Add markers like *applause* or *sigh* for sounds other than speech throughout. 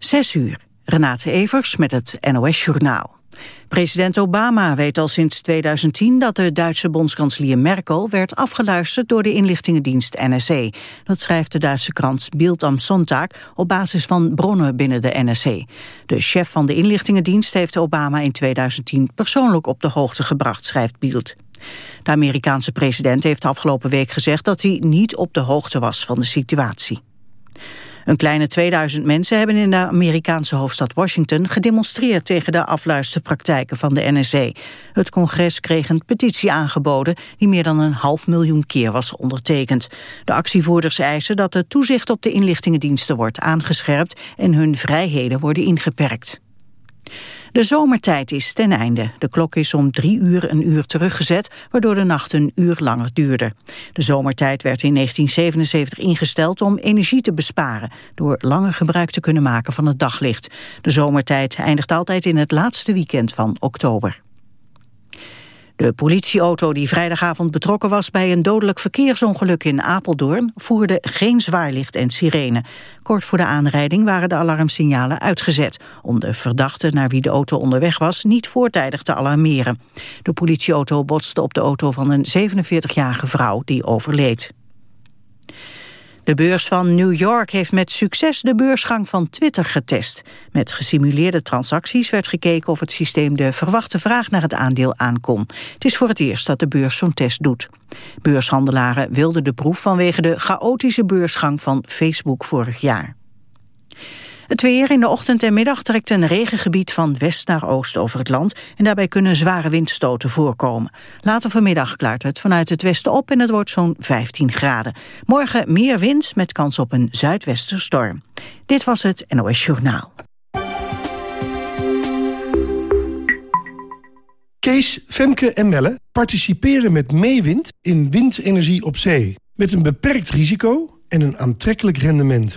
Zes uur. Renate Evers met het NOS Journaal. President Obama weet al sinds 2010 dat de Duitse bondskanselier Merkel werd afgeluisterd door de inlichtingendienst NSE. Dat schrijft de Duitse krant Bild am Sonntag op basis van bronnen binnen de NSE. De chef van de inlichtingendienst heeft Obama in 2010 persoonlijk op de hoogte gebracht, schrijft Bild. De Amerikaanse president heeft afgelopen week gezegd dat hij niet op de hoogte was van de situatie. Een kleine 2000 mensen hebben in de Amerikaanse hoofdstad Washington gedemonstreerd tegen de afluisterpraktijken van de NSA. Het congres kreeg een petitie aangeboden die meer dan een half miljoen keer was ondertekend. De actievoerders eisen dat het toezicht op de inlichtingendiensten wordt aangescherpt en hun vrijheden worden ingeperkt. De zomertijd is ten einde. De klok is om drie uur een uur teruggezet, waardoor de nacht een uur langer duurde. De zomertijd werd in 1977 ingesteld om energie te besparen, door langer gebruik te kunnen maken van het daglicht. De zomertijd eindigt altijd in het laatste weekend van oktober. De politieauto die vrijdagavond betrokken was bij een dodelijk verkeersongeluk in Apeldoorn voerde geen zwaarlicht en sirene. Kort voor de aanrijding waren de alarmsignalen uitgezet om de verdachte naar wie de auto onderweg was niet voortijdig te alarmeren. De politieauto botste op de auto van een 47-jarige vrouw die overleed. De beurs van New York heeft met succes de beursgang van Twitter getest. Met gesimuleerde transacties werd gekeken of het systeem de verwachte vraag naar het aandeel aankon. Het is voor het eerst dat de beurs zo'n test doet. Beurshandelaren wilden de proef vanwege de chaotische beursgang van Facebook vorig jaar. Het weer in de ochtend en middag trekt een regengebied van west naar oost over het land en daarbij kunnen zware windstoten voorkomen. Later vanmiddag klaart het vanuit het westen op en het wordt zo'n 15 graden. Morgen meer wind met kans op een zuidwesterstorm. Dit was het NOS Journaal. Kees, Femke en Melle participeren met Meewind in windenergie op zee. Met een beperkt risico en een aantrekkelijk rendement.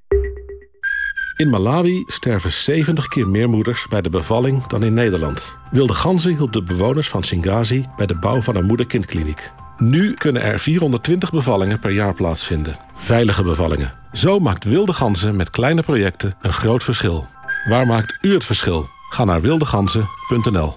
In Malawi sterven 70 keer meer moeders bij de bevalling dan in Nederland. Wilde Ganzen hielp de bewoners van Singazi bij de bouw van een moeder-kindkliniek. Nu kunnen er 420 bevallingen per jaar plaatsvinden. Veilige bevallingen. Zo maakt Wilde Ganzen met kleine projecten een groot verschil. Waar maakt u het verschil? Ga naar wildeganzen.nl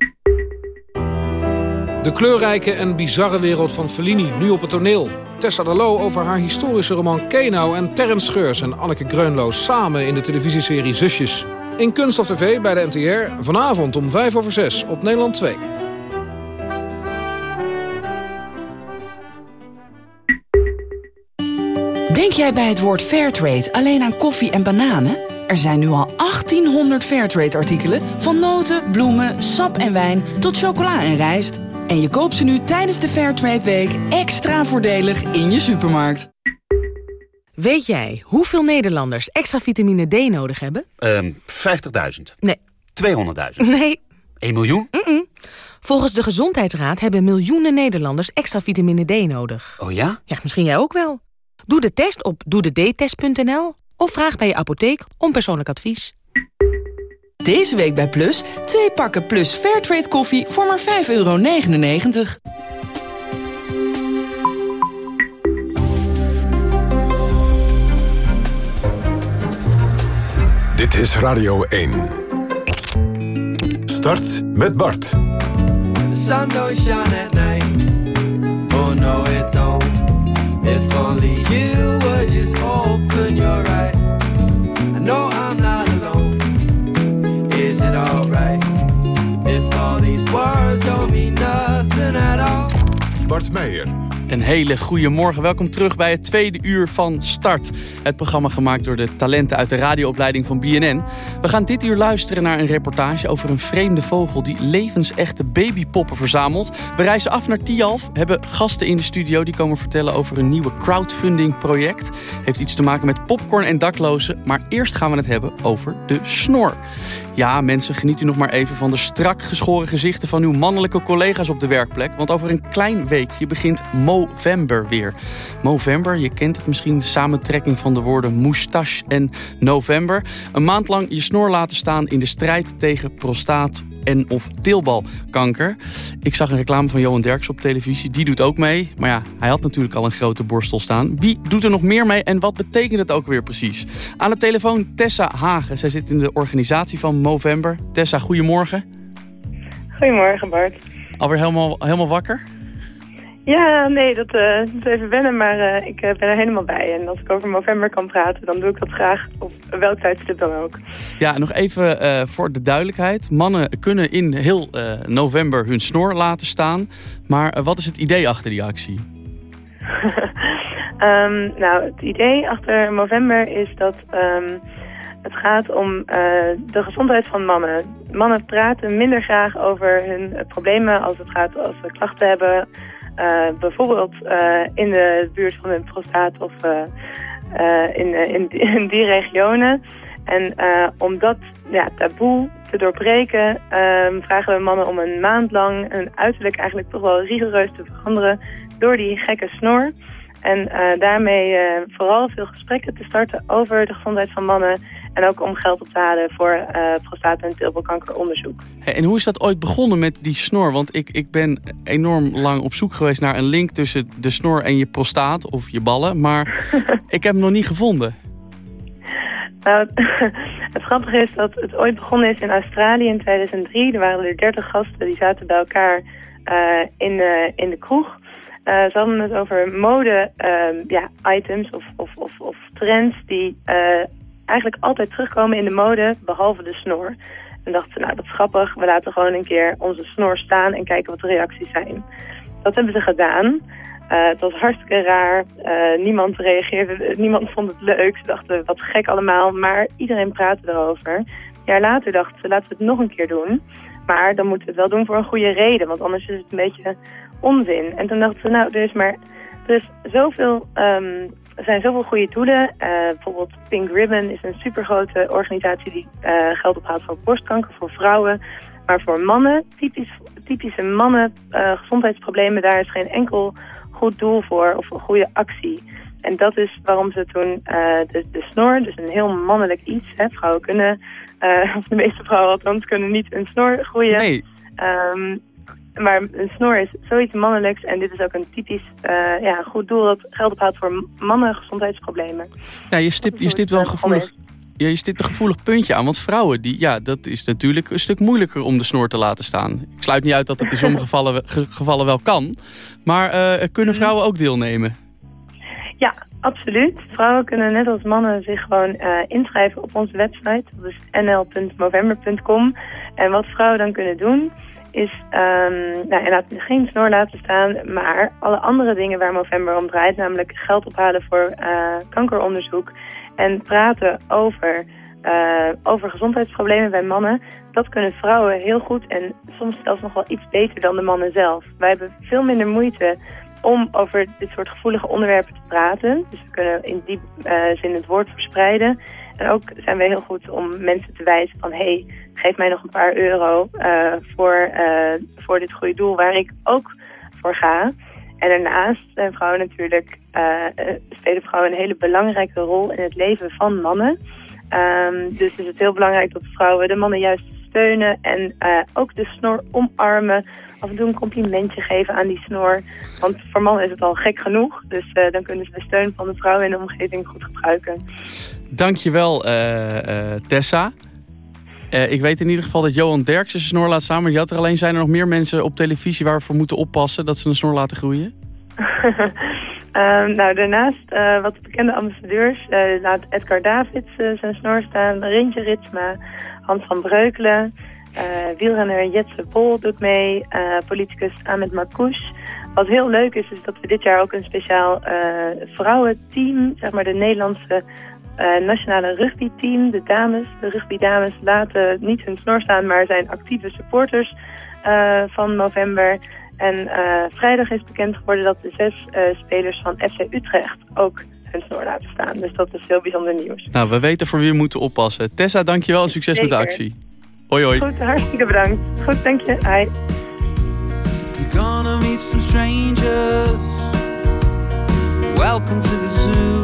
De kleurrijke en bizarre wereld van Fellini, nu op het toneel. Tessa de Loo over haar historische roman Kenau... en Terrence Scheurs en Anneke Greunloos samen in de televisieserie Zusjes. In Kunst of TV bij de NTR, vanavond om 5 over 6 op Nederland 2. Denk jij bij het woord Fairtrade alleen aan koffie en bananen? Er zijn nu al 1800 Fairtrade-artikelen... van noten, bloemen, sap en wijn tot chocola en rijst... En je koopt ze nu tijdens de Fairtrade Week extra voordelig in je supermarkt. Weet jij hoeveel Nederlanders extra vitamine D nodig hebben? Um, 50.000. Nee. 200.000. Nee. 1 miljoen? Mm -mm. Volgens de Gezondheidsraad hebben miljoenen Nederlanders extra vitamine D nodig. Oh ja? Ja, misschien jij ook wel. Doe de test op doedetest.nl of vraag bij je apotheek om persoonlijk advies. Deze week bij Plus, twee pakken Plus Fairtrade koffie voor maar 5,99 euro. Dit is Radio 1. Start met Bart. The sun don't shine at night. Oh no it don't. If only you Een hele goede morgen. Welkom terug bij het tweede uur van Start. Het programma gemaakt door de talenten uit de radioopleiding van BNN. We gaan dit uur luisteren naar een reportage over een vreemde vogel... die levensechte babypoppen verzamelt. We reizen af naar Tialf, hebben gasten in de studio... die komen vertellen over een nieuwe crowdfunding project. Heeft iets te maken met popcorn en daklozen. Maar eerst gaan we het hebben over de snor. Ja, mensen, geniet u nog maar even van de strak geschoren gezichten van uw mannelijke collega's op de werkplek. Want over een klein weekje begint Movember weer. Movember, je kent het misschien, de samentrekking van de woorden moustache en november. Een maand lang je snor laten staan in de strijd tegen prostaat en of teelbalkanker. Ik zag een reclame van Johan Derks op televisie. Die doet ook mee. Maar ja, hij had natuurlijk al een grote borstel staan. Wie doet er nog meer mee en wat betekent het ook weer precies? Aan de telefoon Tessa Hagen. Zij zit in de organisatie van Movember. Tessa, goedemorgen. Goedemorgen Bart. Alweer helemaal, helemaal wakker? Ja, nee, dat, uh, is even wennen, maar uh, ik uh, ben er helemaal bij. En als ik over november kan praten, dan doe ik dat graag op welk tijdstip dan ook. Ja, nog even voor de duidelijkheid. Mannen kunnen in heel november hun snor laten staan. Maar wat is het idee achter die actie? um, *laughs* nou, het idee achter november is dat um, het gaat om de gezondheid van mannen. Mannen praten minder graag over hun problemen als het gaat als ze klachten hebben bijvoorbeeld uh, in de buurt van een prostaat of uh, in, in, *laughs* in, die regionen. En om dat ja, taboe te doorbreken ehm, vragen we mannen om een maand lang hun uiterlijk eigenlijk toch wel rigoureus te veranderen door die gekke snor. En daarmee vooral veel gesprekken te starten over de gezondheid van mannen en ook om geld op te halen voor uh, prostaat- en teelbalkankeronderzoek. En hoe is dat ooit begonnen met die snor? Want ik, ik ben enorm lang op zoek geweest naar een link tussen de snor en je prostaat of je ballen. Maar *laughs* ik heb hem nog niet gevonden. Nou, *laughs* het grappige is dat het ooit begonnen is in Australië in 2003. Er waren er 30 gasten die zaten bij elkaar uh, in, uh, in de kroeg. Uh, ze hadden het over mode uh, ja, items of, of, of, of trends die eigenlijk altijd terugkomen in de mode, behalve de snor. En dachten nou dat is grappig, we laten gewoon een keer onze snor staan en kijken wat de reacties zijn. Dat hebben ze gedaan. Uh, het was hartstikke raar. Uh, niemand reageerde, niemand vond het leuk. Ze dachten, wat gek allemaal. Maar iedereen praatte erover. Een jaar later dachten ze, laten we het nog een keer doen. Maar dan moeten we het wel doen voor een goede reden. Want anders is het een beetje onzin. En toen dachten ze, nou, er is maar... Er is zoveel um, er zijn zoveel goede doelen. Uh, bijvoorbeeld Pink Ribbon is een supergrote organisatie die uh, geld ophaalt voor borstkanker, voor vrouwen. Maar voor mannen, typisch, typische mannen, uh, gezondheidsproblemen, daar is geen enkel goed doel voor of een goede actie. En dat is waarom ze toen de, de snor, dus een heel mannelijk iets, hè, vrouwen kunnen, of de meeste vrouwen althans, kunnen niet een snor groeien. Nee. Um, maar een snor is zoiets mannelijks en dit is ook een typisch uh, ja, goed doel dat geld ophoudt voor mannen gezondheidsproblemen. Ja, je stipt, je stipt wel een gevoelig, ja, je stipt een gevoelig puntje aan. Want vrouwen, die, ja, dat is natuurlijk een stuk moeilijker om de snor te laten staan. Ik sluit niet uit dat het in sommige *laughs* gevallen, gevallen wel kan. Maar uh, kunnen vrouwen ook deelnemen? Ja, absoluut. Vrouwen kunnen net als mannen zich gewoon uh, inschrijven op onze website. Dat is nl.movember.com. En wat vrouwen dan kunnen doen is um, nou, geen snor laten staan, maar alle andere dingen waar Movember om draait, namelijk geld ophalen voor uh, kankeronderzoek en praten over, uh, over gezondheidsproblemen bij mannen, dat kunnen vrouwen heel goed en soms zelfs nog wel iets beter dan de mannen zelf. Wij hebben veel minder moeite om over dit soort gevoelige onderwerpen te praten. Dus we kunnen in die uh, zin het woord verspreiden. En ook zijn we heel goed om mensen te wijzen van... hé, hey, geef mij nog een paar euro uh, voor, uh, voor dit goede doel waar ik ook voor ga. En daarnaast zijn vrouwen natuurlijk, uh, spelen vrouwen een hele belangrijke rol in het leven van mannen. Um, dus is het heel belangrijk dat vrouwen de mannen juist steunen en ook de snor omarmen. Af en toe een complimentje geven aan die snor. Want voor mannen is het al gek genoeg. Dus dan kunnen ze de steun van de vrouwen in de omgeving goed gebruiken. Dankjewel uh, Tessa. ik weet in ieder geval dat Johan Derks zijn snor laat staan. Maar je had er alleen zijn er nog meer mensen op televisie waar we voor moeten oppassen dat ze een snor laten groeien? Um, *laughs* nou, daarnaast wat bekende ambassadeurs uh, laat Edgar Davids zijn snor staan, Rintje Ritsma, Hans van Breukelen, wielrenner Jetse Bol doet mee, politicus Ahmed Makouche. Wat heel leuk is, is dat we dit jaar ook een speciaal vrouwenteam, zeg maar de Nederlandse nationale rugbyteam, de dames, de rugbydames, laten niet hun snor staan, maar zijn actieve supporters van november. En uh, vrijdag is bekend geworden dat de zes uh, spelers van FC Utrecht ook hun snor laten staan. Dus dat is heel bijzonder nieuws. Nou, we weten voor wie we moeten oppassen. Tessa, dankjewel en succes Zeker. met de actie. Hoi, hoi. Goed, hartstikke bedankt. Goed, dank je. Hi. You're gonna meet some strangers. Welcome to the zoo.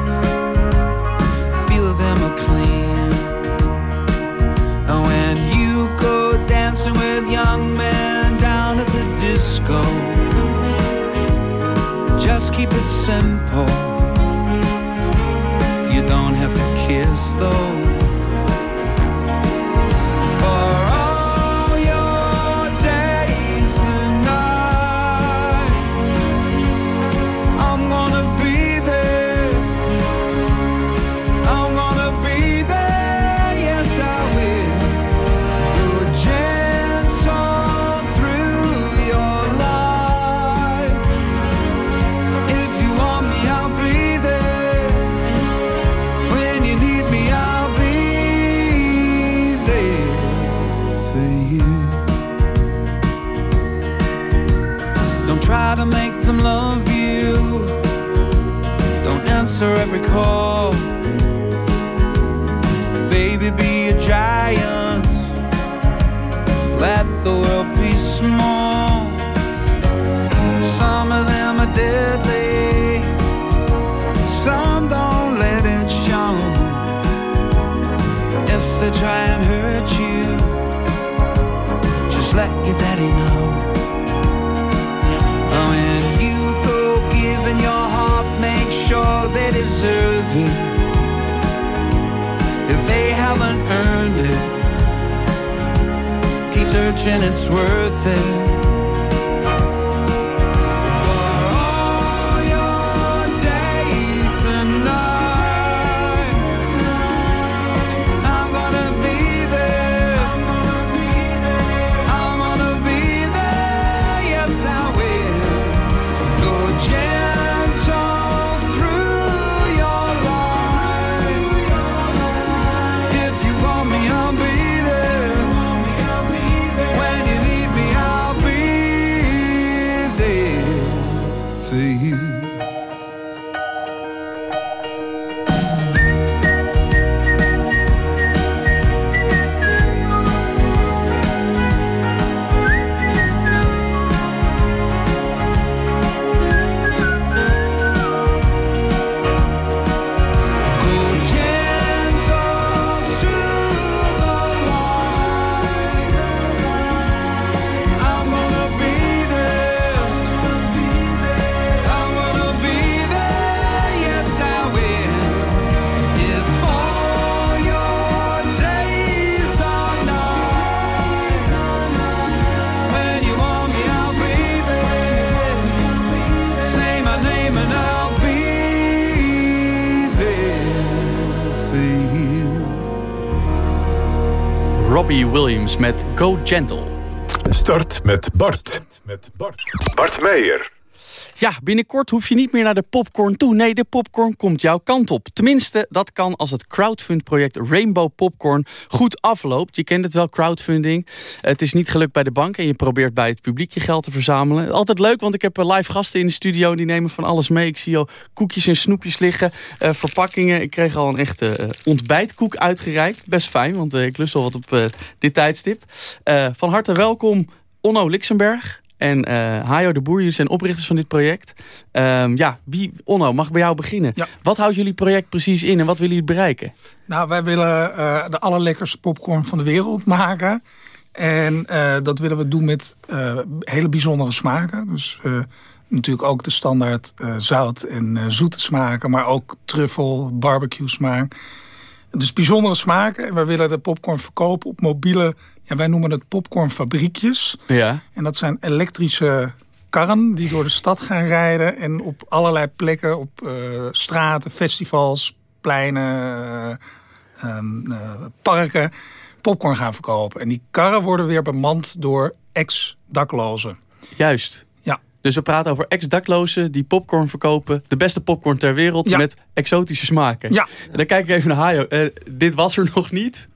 keep it simple. You don't have to kiss though. Call. Searching, it's worth it. Williams met Go Gentle. Start met Bart. Met Bart. Bart Meijer. Ja, binnenkort hoef je niet meer naar de popcorn toe. Nee, de popcorn komt jouw kant op. Tenminste, dat kan als het crowdfund-project Rainbow Popcorn goed afloopt. Je kent het wel, crowdfunding. Het is niet gelukt bij de bank en je probeert bij het publiek je geld te verzamelen. Altijd leuk, want ik heb eh, live gasten in de studio... die nemen van alles mee. Ik zie al koekjes en snoepjes liggen, eh, verpakkingen. Ik kreeg al een echte eh, ontbijtkoek uitgereikt. Best fijn, want ik lust al wat op dit tijdstip. Van harte welkom, Onno Lixenberg... En eh Hajo de Boer, jullie zijn oprichters van dit project. Ehm, ja, wie, Onno, mag ik bij jou beginnen? Wat houdt jullie project precies in en wat willen jullie bereiken? Nou, wij willen eh, de allerlekkerste popcorn van de wereld maken. En eh, dat willen we doen met hele bijzondere smaken. Dus natuurlijk ook de standaard zout en zoete smaken. Maar ook truffel, barbecue smaak. Dus bijzondere smaken. En wij willen de popcorn verkopen op mobiele... Ja, wij noemen het popcornfabriekjes. Ja. En dat zijn elektrische karren die door de stad gaan rijden... en op allerlei plekken, op eh, straten, festivals, pleinen, eh, ehm, eh, parken... popcorn gaan verkopen. En die karren worden weer bemand door ex-daklozen. Juist. Ja. Dus we praten over ex-daklozen die popcorn verkopen. De beste popcorn ter wereld met exotische smaken. Ja. En dan kijk ik even naar Hajo. Dit was er nog niet.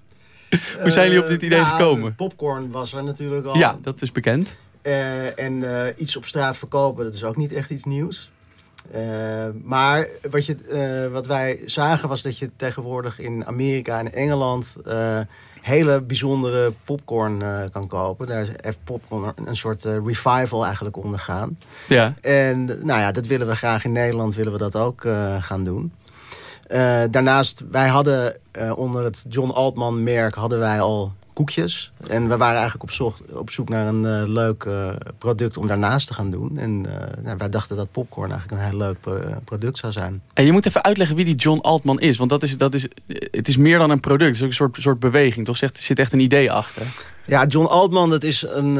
*laughs* Hoe zijn jullie op dit idee uh, gekomen? Popcorn was er natuurlijk al. Ja, dat is bekend. Uh, en iets op straat verkopen, dat is ook niet echt iets nieuws. maar wat, je, wat wij zagen was dat je tegenwoordig in Amerika en Engeland hele bijzondere popcorn kan kopen. Daar heeft popcorn een soort revival eigenlijk ondergaan. Ja. En nou ja, dat willen we graag in Nederland willen we dat ook gaan doen. Daarnaast, wij hadden onder het John Altman merk hadden wij al koekjes. En we waren eigenlijk op, zoek, op zoek naar een uh, leuk uh, product om daarnaast te gaan doen. En uh, nou, wij dachten dat popcorn eigenlijk een heel leuk product zou zijn. En je moet even uitleggen wie die John Altman is. Want dat is, dat is, het is meer dan een product. Het is ook een soort, soort beweging. Toch zegt, er zit echt een idee achter. Ja, John Altman dat is een,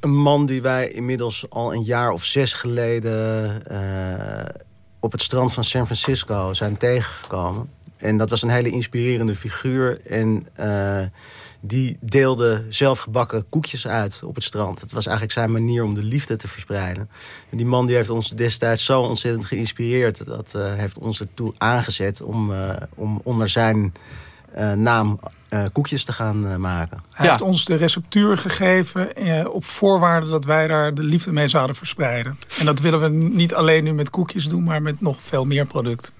een man die wij inmiddels al een jaar of zes geleden... op het strand van San Francisco zijn tegengekomen. En dat was een hele inspirerende figuur. En die deelde zelfgebakken koekjes uit op het strand. Het was eigenlijk zijn manier om de liefde te verspreiden. En die man die heeft ons destijds zo ontzettend geïnspireerd. Dat uh, heeft ons ertoe aangezet om, uh, om onder zijn naam koekjes te gaan maken. Hij ja. heeft ons de receptuur gegeven op voorwaarde dat wij daar de liefde mee zouden verspreiden. En dat willen we niet alleen nu met koekjes doen, maar met nog veel meer producten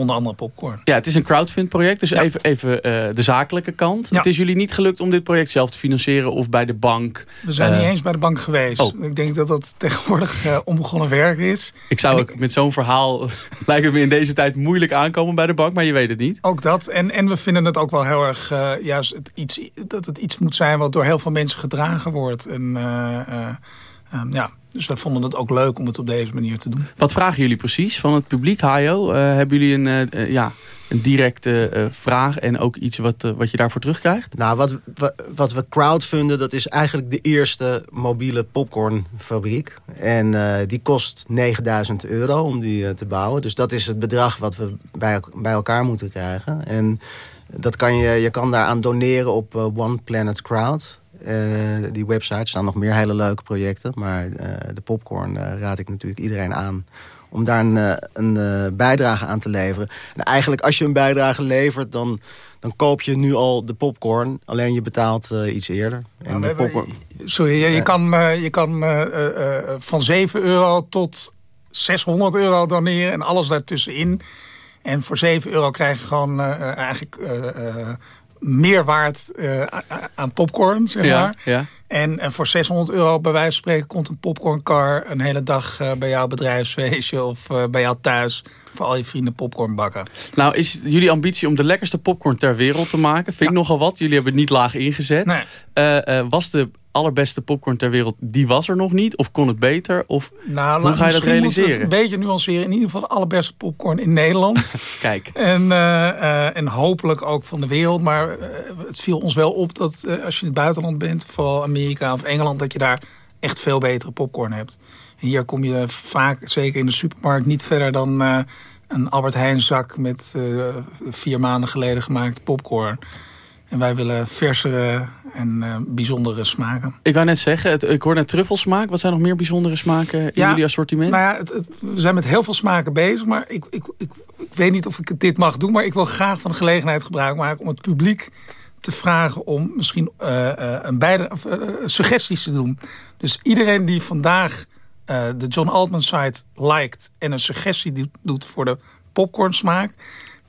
onder andere popcorn. Ja, het is een crowdfund project, dus ja. even, even uh, de zakelijke kant. Ja. Het is jullie niet gelukt om dit project zelf te financieren of bij de bank? We zijn uh, niet eens bij de bank geweest. Oh. Ik denk dat dat tegenwoordig uh, onbegonnen werk is. Ik zou ook ik... met zo'n verhaal, *laughs* lijkt het me in deze tijd moeilijk aankomen bij de bank, maar je weet het niet. Ook dat, en, en we vinden het ook wel heel erg, juist het iets, dat het iets moet zijn wat door heel veel mensen gedragen wordt. En um, ja, dus wij vonden het ook leuk om het op deze manier te doen. Wat vragen jullie precies van het publiek, Hajo? Uh, hebben jullie een, uh, ja, een directe uh, vraag en ook iets wat, wat je daarvoor terugkrijgt? Nou, wat, wat, wat we crowdfunden, dat is eigenlijk de eerste mobiele popcornfabriek. En die kost 9000 euro om die te bouwen. Dus dat is het bedrag wat we bij, bij elkaar moeten krijgen. En dat kan je, je kan daaraan doneren op One Planet Crowd. Uh, die website staan nog meer hele leuke projecten. Maar uh, de popcorn uh, raad ik natuurlijk iedereen aan om daar een, een bijdrage aan te leveren. En eigenlijk als je een bijdrage levert, dan, dan koop je nu al de popcorn. Alleen je betaalt iets eerder. En de popcorn... Sorry, je, je kan, je kan van 7 euro tot 600 euro doneren en alles daartussenin. En voor 7 euro krijg je gewoon eigenlijk meer waard uh, aan popcorn, zeg ja, maar. Ja. En, en voor 600 euro bij wijze van spreken komt een popcorncar een hele dag uh, bij jouw bedrijfsfeestje of uh, bij jou thuis voor al je vrienden popcorn bakken. Nou, is jullie ambitie om de lekkerste popcorn ter wereld te maken? Vind ik nogal wat. Jullie hebben het niet laag ingezet. Nee. was de allerbeste popcorn ter wereld, die was er nog niet? Of kon het beter? Of nou, hoe ga je dat realiseren? Het een beetje nuanceren. In ieder geval de allerbeste popcorn in Nederland. *laughs* Kijk. En, uh, en hopelijk ook van de wereld. Maar het viel ons wel op dat als je in het buitenland bent... vooral Amerika of Engeland... dat je daar echt veel betere popcorn hebt. En hier kom je vaak, zeker in de supermarkt... niet verder dan een Albert Heijn zak... met vier maanden geleden gemaakte popcorn... En wij willen versere en uh, bijzondere smaken. Ik wou net zeggen, het, ik hoor net truffelsmaak. Wat zijn nog meer bijzondere smaken in ja, jullie assortiment? Nou ja, het, het, we zijn met heel veel smaken bezig. Maar ik, ik, ik, ik, weet niet of ik dit mag doen. Maar ik wil graag van de gelegenheid gebruik maken om het publiek te vragen om misschien uh, uh, een beide, suggesties te doen. Dus iedereen die vandaag de John Altman site liked en een suggestie doet voor de popcorn smaak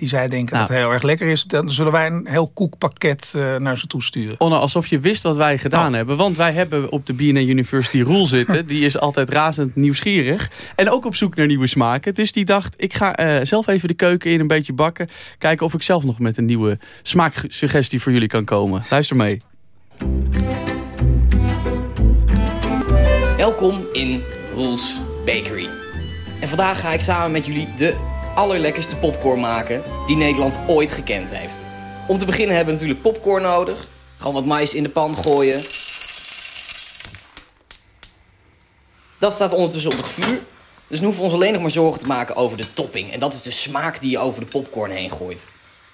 die zij denken nou. dat het heel erg lekker is... dan zullen wij een heel koekpakket uh, naar ze toe sturen. Onno, alsof je wist wat wij gedaan oh. hebben. Want wij hebben op de BNN University Rule *laughs* zitten. die is altijd razend nieuwsgierig. En ook op zoek naar nieuwe smaken. Dus die dacht, ik ga uh, zelf even de keuken in een beetje bakken. Kijken of ik zelf nog met een nieuwe smaaksuggestie voor jullie kan komen. Luister mee. Welkom in Rules Bakery. En vandaag ga ik samen met jullie de allerlekkerste popcorn maken die Nederland ooit gekend heeft. Om te beginnen hebben we natuurlijk popcorn nodig. Gewoon wat mais in de pan gooien. Dat staat ondertussen op het vuur. Dus nu hoeven we ons alleen nog maar zorgen te maken over de topping. En dat is de smaak die je over de popcorn heen gooit.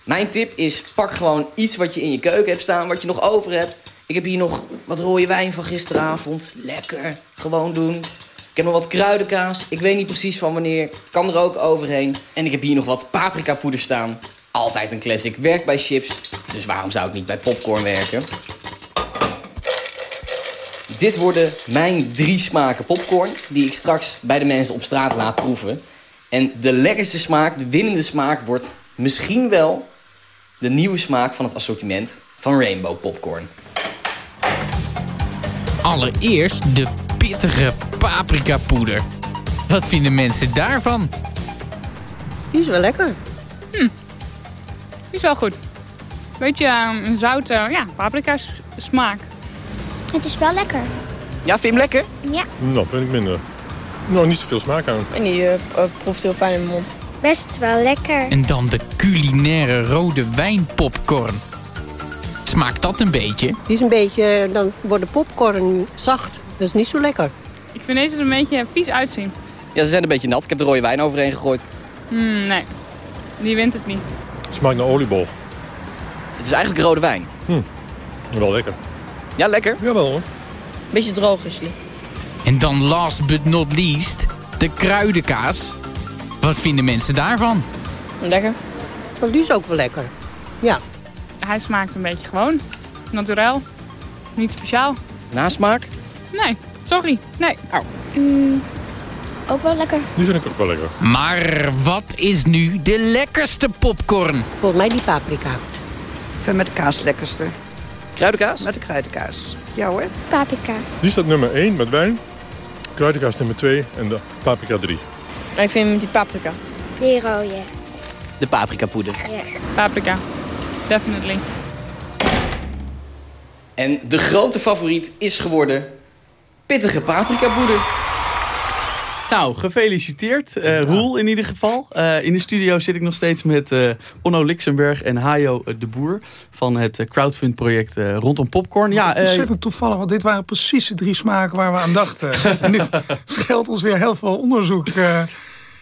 Mijn tip is, pak gewoon iets wat je in je keuken hebt staan, wat je nog over hebt. Ik heb hier nog wat rode wijn van gisteravond. Lekker. Gewoon doen. Ik heb nog wat kruidenkaas. Ik weet niet precies van wanneer. Kan er ook overheen. En ik heb hier nog wat paprika poeder staan. Altijd een classic. Werkt bij chips. Dus waarom zou ik niet bij popcorn werken? Dit worden mijn drie smaken popcorn... die ik straks bij de mensen op straat laat proeven. En de lekkerste smaak, de winnende smaak... wordt misschien wel de nieuwe smaak van het assortiment van Rainbow Popcorn. Allereerst de pittige paprikapoeder. Wat vinden mensen daarvan? Die is wel lekker. Hm. Die is wel goed. Beetje uh, een zoute ja, paprika smaak. Het is wel lekker. Ja, vind je hem lekker? Ja. Nou, vind ik minder. Nou, niet zoveel smaak aan. En die uh, proeft heel fijn in mijn mond. Best wel lekker. En dan de culinaire rode wijnpopcorn. Smaakt dat een beetje? Die is een beetje, dan wordt de popcorn zacht. Dat is niet zo lekker. Ik vind deze er een beetje vies uitzien. Ja, ze zijn een beetje nat. Ik heb de rode wijn overheen gegooid. Mm, nee, die wint het niet. Smaakt naar oliebol. Het is eigenlijk rode wijn. Hm. Wel lekker. Ja, lekker? Jawel hoor. Beetje droog is die. En dan last but not least, de kruidenkaas. Wat vinden mensen daarvan? Lekker. Oh, die is ook wel lekker. Ja. Hij smaakt een beetje gewoon. Naturel. Niet speciaal. Nasmaak? Nee, sorry. Nee. Au. Mm, ook wel lekker. Die vind ik ook wel lekker. Maar wat is nu de lekkerste popcorn? Volgens mij die paprika. Ik vind met de kaas het lekkerste. Kruidenkaas? Met de kruidenkaas. Ja hoor. Paprika. Die staat nummer 1 met wijn. Kruidenkaas nummer 2 en de paprika 3. Ik vind met die paprika. Die rode. De paprika poeder. Ja. Paprika. Definitely. En de grote favoriet is geworden pittige paprika poeder. Nou, gefeliciteerd. Uh, Roel in ieder geval. Uh, in de studio zit ik nog steeds met uh, Onno Lixenberg en Hajo de Boer... van het crowdfund-project rondom popcorn. Ja, ontzettend toevallig, want dit waren precies de drie smaken waar we aan dachten. *laughs* en dit scheelt ons weer heel veel onderzoek...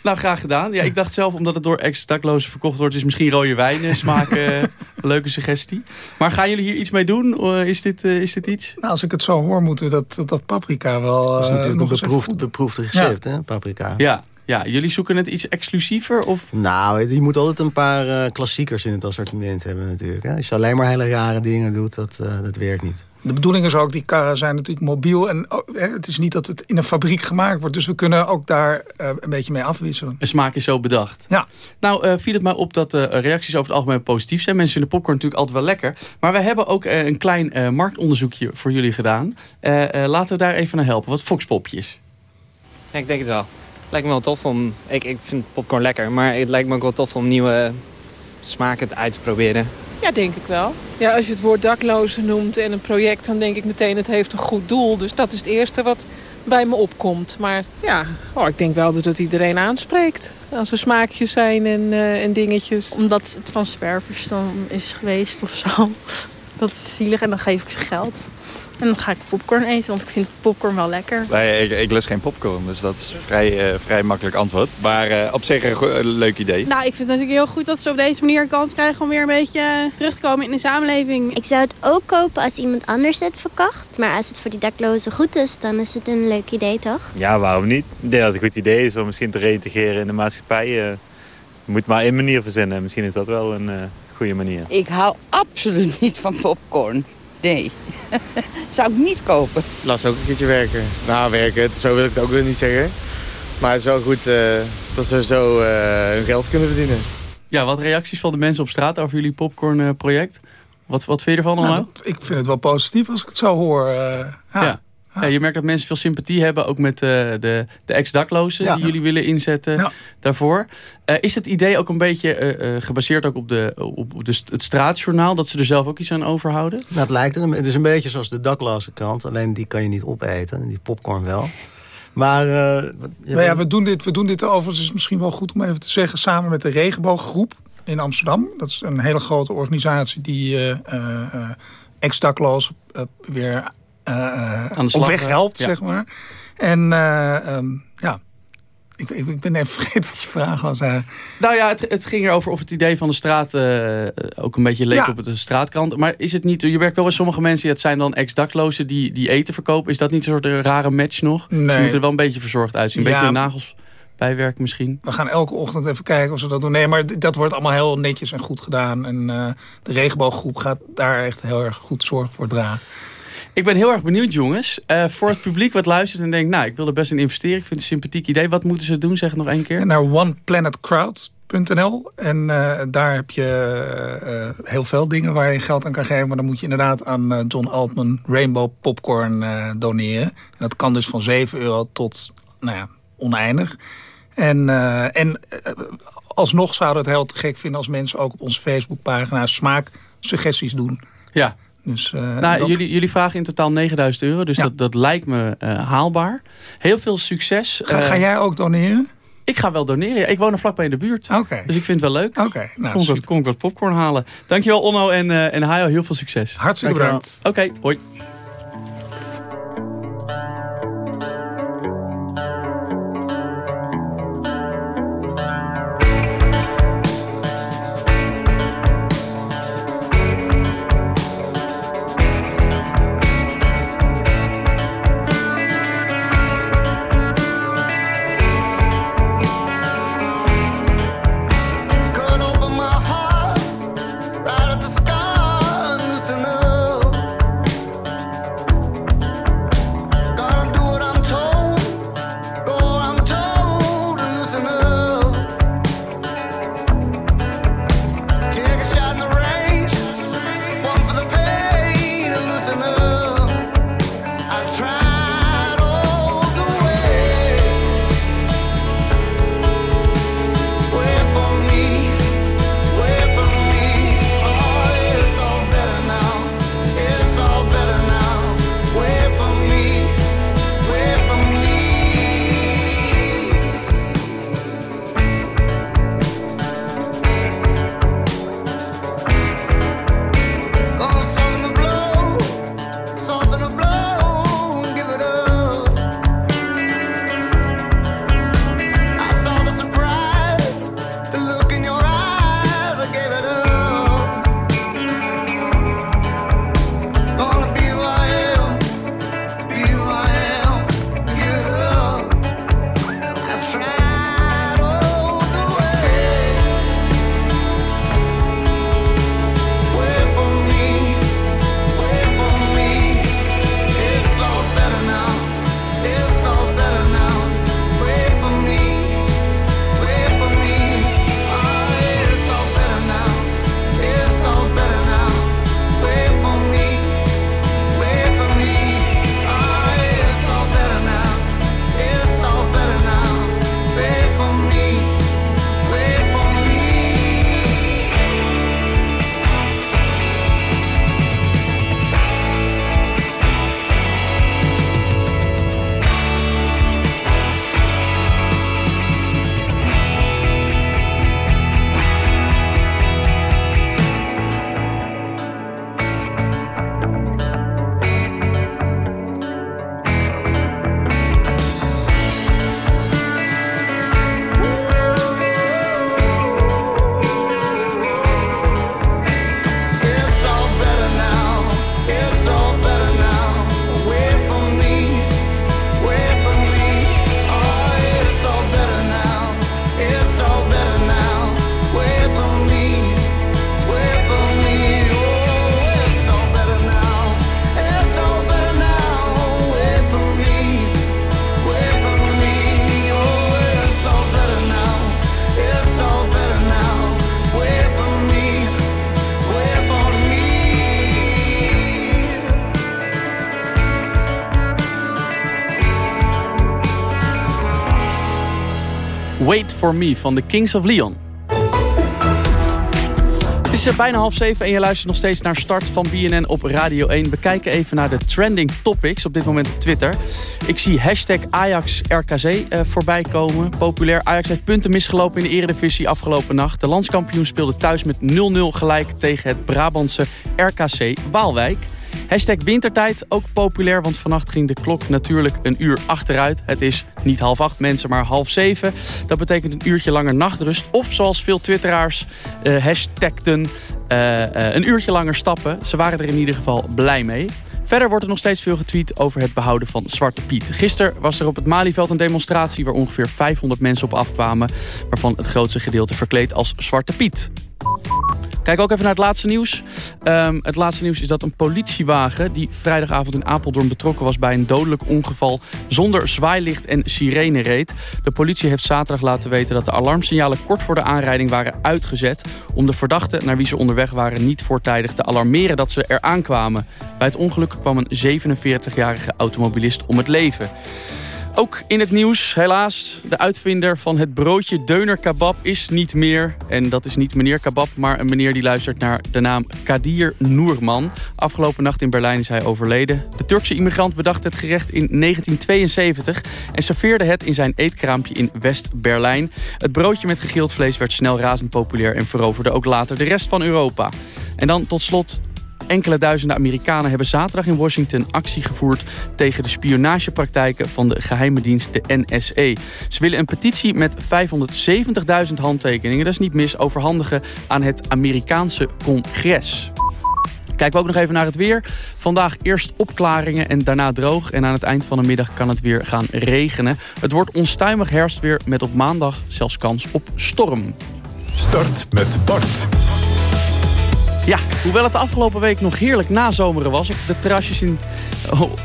Nou, graag gedaan. Ja, ik dacht zelf, omdat het door ex-daklozen verkocht wordt... is misschien rode wijn smaak *laughs* een leuke suggestie. Maar gaan jullie hier iets mee doen? Is dit, uh, is dit iets? Nou, als ik het zo hoor, moeten we dat, dat paprika wel... Uh, dat is natuurlijk een beproefd, beproefd recept, ja. hè, paprika. Ja. Ja, jullie zoeken het iets exclusiever? Of? Nou, je moet altijd een paar uh, klassiekers in het assortiment hebben natuurlijk. Hè. Als je alleen maar hele rare dingen doet, dat, dat werkt niet. De bedoeling is ook, die karren zijn natuurlijk mobiel. En het is niet dat het in een fabriek gemaakt wordt. Dus we kunnen ook daar uh, een beetje mee afwisselen. Een smaak is zo bedacht. Ja. Nou, uh, viel het mij op dat de uh, reacties over het algemeen positief zijn. Mensen vinden popcorn natuurlijk altijd wel lekker. Maar we hebben ook een klein marktonderzoekje voor jullie gedaan. laten we daar even naar helpen. Wat foxpopjes? Ja, ik denk het wel. Lijkt me wel tof om... Ik, ik vind popcorn lekker. Maar het lijkt me ook wel tof om nieuwe smaken uit te proberen. Ja, denk ik wel. Ja, als je het woord daklozen noemt en een project... dan denk ik meteen het heeft een goed doel. Dus dat is het eerste wat bij me opkomt. Maar ja, oh, ik denk wel dat het iedereen aanspreekt. Als er smaakjes zijn en, uh, en dingetjes. Omdat het van zwervers dan is geweest of zo. Dat is zielig en dan geef ik ze geld. En dan ga ik popcorn eten, want ik vind popcorn wel lekker. Nee, ik, ik lust geen popcorn, dus dat is vrij, uh, vrij makkelijk antwoord. Maar uh, op zich een, een, leuk idee. Nou, ik vind het natuurlijk heel goed dat ze op deze manier een kans krijgen om weer een beetje terug te komen in de samenleving. Ik zou het ook kopen als iemand anders het verkocht. Maar als het voor die daklozen goed is, dan is het een leuk idee, toch? Ja, waarom niet? Ik denk dat het een goed idee is om misschien te reintegreren in de maatschappij. Uh, je moet maar één manier verzinnen. Misschien is dat wel een goede manier. Ik hou absoluut niet van popcorn. Nee, *laughs* zou ik niet kopen. Laat ze ook een keertje werken. Nou, werken, zo wil ik het ook weer niet zeggen. Maar het is wel goed uh, dat ze zo uh, hun geld kunnen verdienen. Ja, wat reacties van de mensen op straat over jullie popcorn-project? Wat, wat vind je ervan allemaal? Nou, ik vind het wel positief als ik het zo hoor. Uh, ja. ja. Ja, je merkt dat mensen veel sympathie hebben, ook met uh, de, de ex-daklozen ja. die jullie willen inzetten ja. daarvoor. Uh, is het idee ook een beetje uh, gebaseerd ook op, de, op de, het straatjournaal, dat ze er zelf ook iets aan overhouden? Nou, het lijkt er, het is een beetje zoals de dakloze kant, alleen die kan je niet opeten, die popcorn wel. Maar, ja, maar ja, we doen dit, we doen dit overigens, is misschien wel goed om even te zeggen, samen met de Regenbooggroep in Amsterdam. Dat is een hele grote organisatie die ex-daklozen weer op weg helpt, ja. zeg maar. En uh, um, ja, Ik, ik, ik ben even *laughs* vergeten wat je vraag was. eh. Nou ja, het, het ging erover of het idee van de straat eh, ook een beetje leek Ja. op de straatkant. Maar is het niet, je werkt wel bij sommige mensen, het zijn dan ex-daklozen die, die eten verkopen. Is dat niet een soort rare match nog? Ze Nee. moeten er wel een beetje verzorgd uitzien. Een Ja. beetje nagels bijwerken misschien. We gaan elke ochtend even kijken of ze dat doen. Nee, maar dat wordt allemaal heel netjes en goed gedaan. En eh, de regenbooggroep gaat daar echt heel erg goed zorg voor dragen. Ik ben heel erg benieuwd, jongens. Eh, voor het publiek wat luistert en denkt... nou, ik wil er best in investeren. Ik vind het een sympathiek idee. Wat moeten ze doen? Zeg het nog één keer. Naar oneplanetcrowd.nl. En daar heb je eh, heel veel dingen waar je geld aan kan geven. Maar dan moet je inderdaad aan eh, John Altman Rainbow Popcorn doneren. En dat kan dus van 7 euro tot nou ja, oneindig. En, en alsnog zouden we het heel te gek vinden als mensen ook op onze Facebookpagina smaaksuggesties doen. Ja. Dus, eh, Nou, dat- jullie, jullie vragen in totaal 9000 euro. Dus dat, dat lijkt me eh, haalbaar. Heel veel succes. Ga, Eh, ga jij ook doneren? Ik ga wel doneren. Ja, Ik woon er vlakbij in de buurt. Oké. Dus ik vind het wel leuk. Oké. nou, kom, ik wat, kom ik wat popcorn halen. Dankjewel Onno en, eh en Hayo. Heel veel succes. Hartstikke bedankt. Oké, hoi. Me van de Kings of Leon. Het is eh, bijna half zeven en je luistert nog steeds naar start van BNN op Radio 1. We kijken even naar de trending topics op dit moment op Twitter. Ik zie hashtag AjaxRKC eh, voorbij komen. Populair, Ajax heeft punten misgelopen in de eredivisie afgelopen nacht. De landskampioen speelde thuis met 0-0 gelijk tegen het Brabantse RKC Waalwijk. Hashtag wintertijd, ook populair, want vannacht ging de klok natuurlijk een uur achteruit. Het is niet half acht mensen, maar half zeven. Dat betekent een uurtje langer nachtrust. Of zoals veel twitteraars uh, een uurtje langer stappen. Ze waren er in ieder geval blij mee. Verder wordt er nog steeds veel getweet over het behouden van Zwarte Piet. Gisteren was er op het Malieveld een demonstratie waar ongeveer 500 mensen op afkwamen. Waarvan het grootste gedeelte verkleed als Zwarte Piet. Kijk ook even naar het laatste nieuws. Um, het laatste nieuws is dat een politiewagen die vrijdagavond in Apeldoorn betrokken was bij een dodelijk ongeval zonder zwaailicht en sirene reed. De politie heeft zaterdag laten weten dat de alarmsignalen kort voor de aanrijding waren uitgezet om de verdachten naar wie ze onderweg waren niet voortijdig te alarmeren dat ze eraan kwamen. Bij het ongeluk kwam een 47-jarige automobilist om het leven. Ook in het nieuws, helaas, de uitvinder van het broodje deuner kebab is niet meer. En dat is niet meneer kebab, maar een meneer die luistert naar de naam Kadir Noerman. Afgelopen nacht in Berlijn is hij overleden. De Turkse immigrant bedacht het gerecht in 1972 en serveerde het in zijn eetkraampje in West-Berlijn. Het broodje met gegild vlees werd snel razend populair en veroverde ook later de rest van Europa. En dan tot slot Enkele duizenden Amerikanen hebben zaterdag in Washington actie gevoerd tegen de spionagepraktijken van de geheime dienst de NSA. Ze willen een petitie met 570.000 handtekeningen, dat is niet mis, overhandigen aan het Amerikaanse congres. Kijken we ook nog even naar het weer. Vandaag eerst opklaringen en daarna droog. En aan het eind van de middag kan het weer gaan regenen. Het wordt onstuimig herfstweer met op maandag zelfs kans op storm. Start met Bart. Ja, hoewel het de afgelopen week nog heerlijk nazomeren was op de terrasjes in...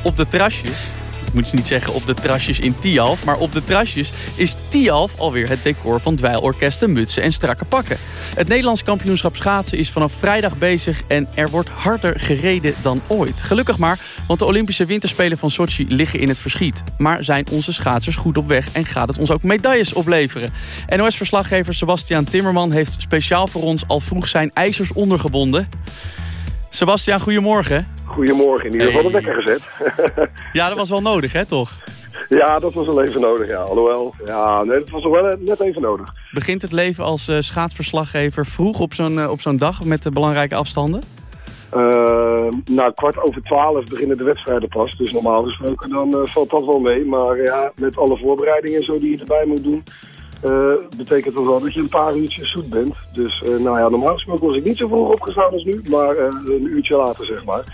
Op de terrasjes ik moet niet zeggen op de trasjes in Tialf, maar op de trasjes is Tialf alweer het decor van dweilorkesten, mutsen en strakke pakken. Het Nederlands kampioenschap schaatsen is vanaf vrijdag bezig en er wordt harder gereden dan ooit. Gelukkig maar, want de Olympische Winterspelen van Sochi liggen in het verschiet. Maar zijn onze schaatsers goed op weg en gaat het ons ook medailles opleveren? NOS-verslaggever Sebastian Timmerman heeft speciaal voor ons al vroeg zijn ijzers ondergebonden. Sebastian, goedemorgen. Goedemorgen, in ieder geval Hey. de wekker gezet. *laughs* Ja, dat was wel nodig, hè, toch? ja, dat was wel even nodig, ja. Alhoewel, ja, nee, dat was wel eh, net even nodig. Begint het leven als eh, schaatsverslaggever vroeg op zo'n eh, op zo'n dag met de belangrijke afstanden? Uh, nou, kwart over twaalf beginnen de wedstrijden pas. Dus normaal gesproken dan valt dat wel mee. Maar ja, met alle voorbereidingen en zo die je erbij moet doen... eh, betekent dat wel dat je een paar uurtjes zoet bent. Dus eh, nou ja, normaal gesproken was ik niet zo vroeg opgestaan als nu. Maar eh, een uurtje later, zeg maar.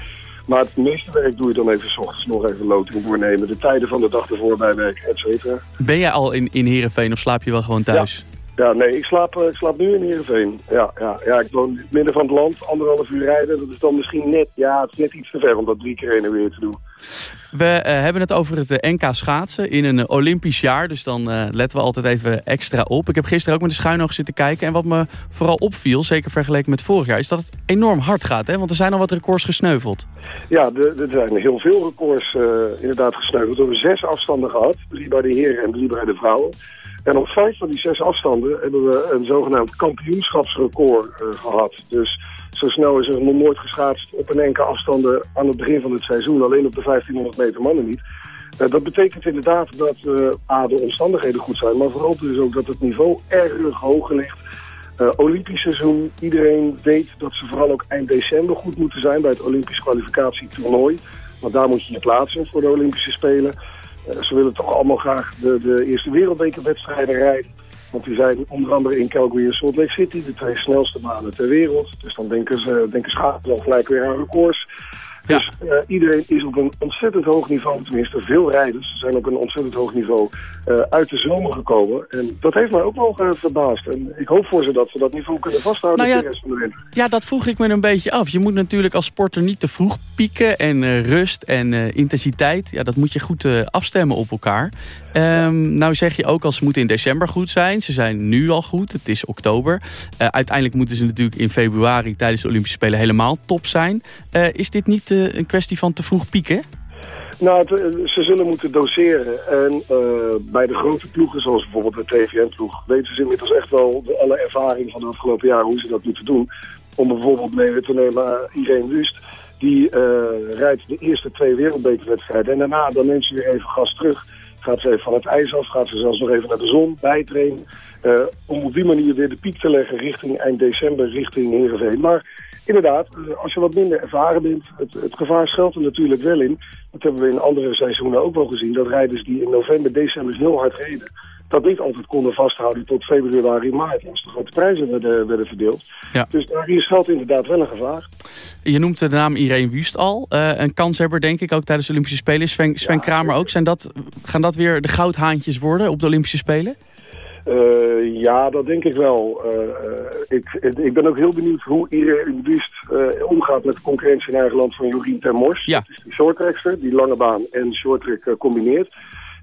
Maar het meeste werk doe je dan even 's ochtends nog even loting doornemen. De tijden van de dag ervoor bijwerken, et cetera. Ben jij al in, in Heerenveen of slaap je wel gewoon thuis? Ja, nee, ik slaap, eh, ik slaap nu in Heerenveen. Ja, ja, ja, ik woon in het midden van het land, anderhalf uur rijden. Dat is dan misschien net, ja, het is net iets te ver om dat drie keer heen en weer te doen. We eh, hebben het over het eh, NK schaatsen in een Olympisch jaar. Dus dan letten we altijd even extra op. Ik heb gisteren ook met de schuin oog zitten kijken. En wat me vooral opviel, zeker vergeleken met vorig jaar... is dat het enorm hard gaat. Hè? Want er zijn al wat records gesneuveld. Ja, er zijn heel veel records inderdaad gesneuveld. We hebben zes afstanden gehad. Drie bij de heren en drie bij de vrouwen. En op vijf van die zes afstanden hebben we een zogenaamd kampioenschapsrecord eh, gehad. Dus zo snel is er nog nooit geschaatst op een enkele afstanden aan het begin van het seizoen. Alleen op de 1500 meter mannen niet. Eh, dat betekent inderdaad dat eh, A, de omstandigheden goed zijn. Maar vooral dus ook dat het niveau erg hoog ligt. Olympisch seizoen. Iedereen weet dat ze vooral ook eind december goed moeten zijn bij het Olympisch kwalificatietoernooi. Want daar moet je je plaatsen voor de Olympische Spelen. Eh, ze willen toch allemaal graag de, de eerste wereldbekerwedstrijden rijden. Want die zijn onder andere in Calgary en Salt Lake City, de twee snelste banen ter wereld. Dus dan denken ze denken schaatsen dan gelijk weer aan records. Dus eh, iedereen is op een ontzettend hoog niveau, tenminste veel rijders zijn op een ontzettend hoog niveau eh, uit de zomer gekomen. En dat heeft mij ook wel eh, verbaasd. En ik hoop voor ze dat ze dat niveau kunnen vasthouden Nou ja, de rest van de winter. Ja, dat vroeg ik me een beetje af. Je moet natuurlijk als sporter niet te vroeg pieken. En rust en intensiteit, ja, dat moet je goed afstemmen op elkaar. Ehm, nou zeg je ook al, ze moeten in december goed zijn. Ze zijn nu al goed, het is oktober. Uiteindelijk moeten ze natuurlijk in februari tijdens de Olympische Spelen helemaal top zijn. Is dit niet een kwestie van te vroeg pieken? Nou, eh, ze zullen moeten doseren. En eh, bij de grote ploegen, zoals bijvoorbeeld de TVN-ploeg, weten ze inmiddels echt wel de alle ervaring van de afgelopen jaren hoe ze dat moeten doen. Om bijvoorbeeld mee te nemen Irene Wust. Die eh, rijdt de eerste twee wereldbekerwedstrijden. En daarna dan neemt ze weer even gas terug. Gaat ze even van het ijs af, gaat ze zelfs nog even naar de zon bijtrainen. eh, om op die manier weer de piek te leggen richting eind december, richting Heerenveen. Maar inderdaad, eh, als je wat minder ervaren bent, het, het gevaar schuilt er natuurlijk wel in. Dat hebben we in andere seizoenen ook wel gezien. Dat rijders die in november, december heel hard reden, dat niet altijd konden vasthouden tot februari, maart. Als de grote prijzen werden, werden verdeeld. Ja. Dus daar is schuilt inderdaad wel een gevaar. Je noemt de naam Irene Wust al. Eh, een kanshebber denk ik ook tijdens de Olympische Spelen. Sven, Sven Kramer ook. Zijn dat, gaan dat weer de goudhaantjes worden op de Olympische Spelen? Eh, ja, dat denk ik wel. Eh, eh, ik, ik ben ook heel benieuwd hoe Irene Wust omgaat met de concurrentie in eigen land van Jorien Termors. Ja. Dat is die shorttrackster, die lange baan en shorttrack eh, combineert.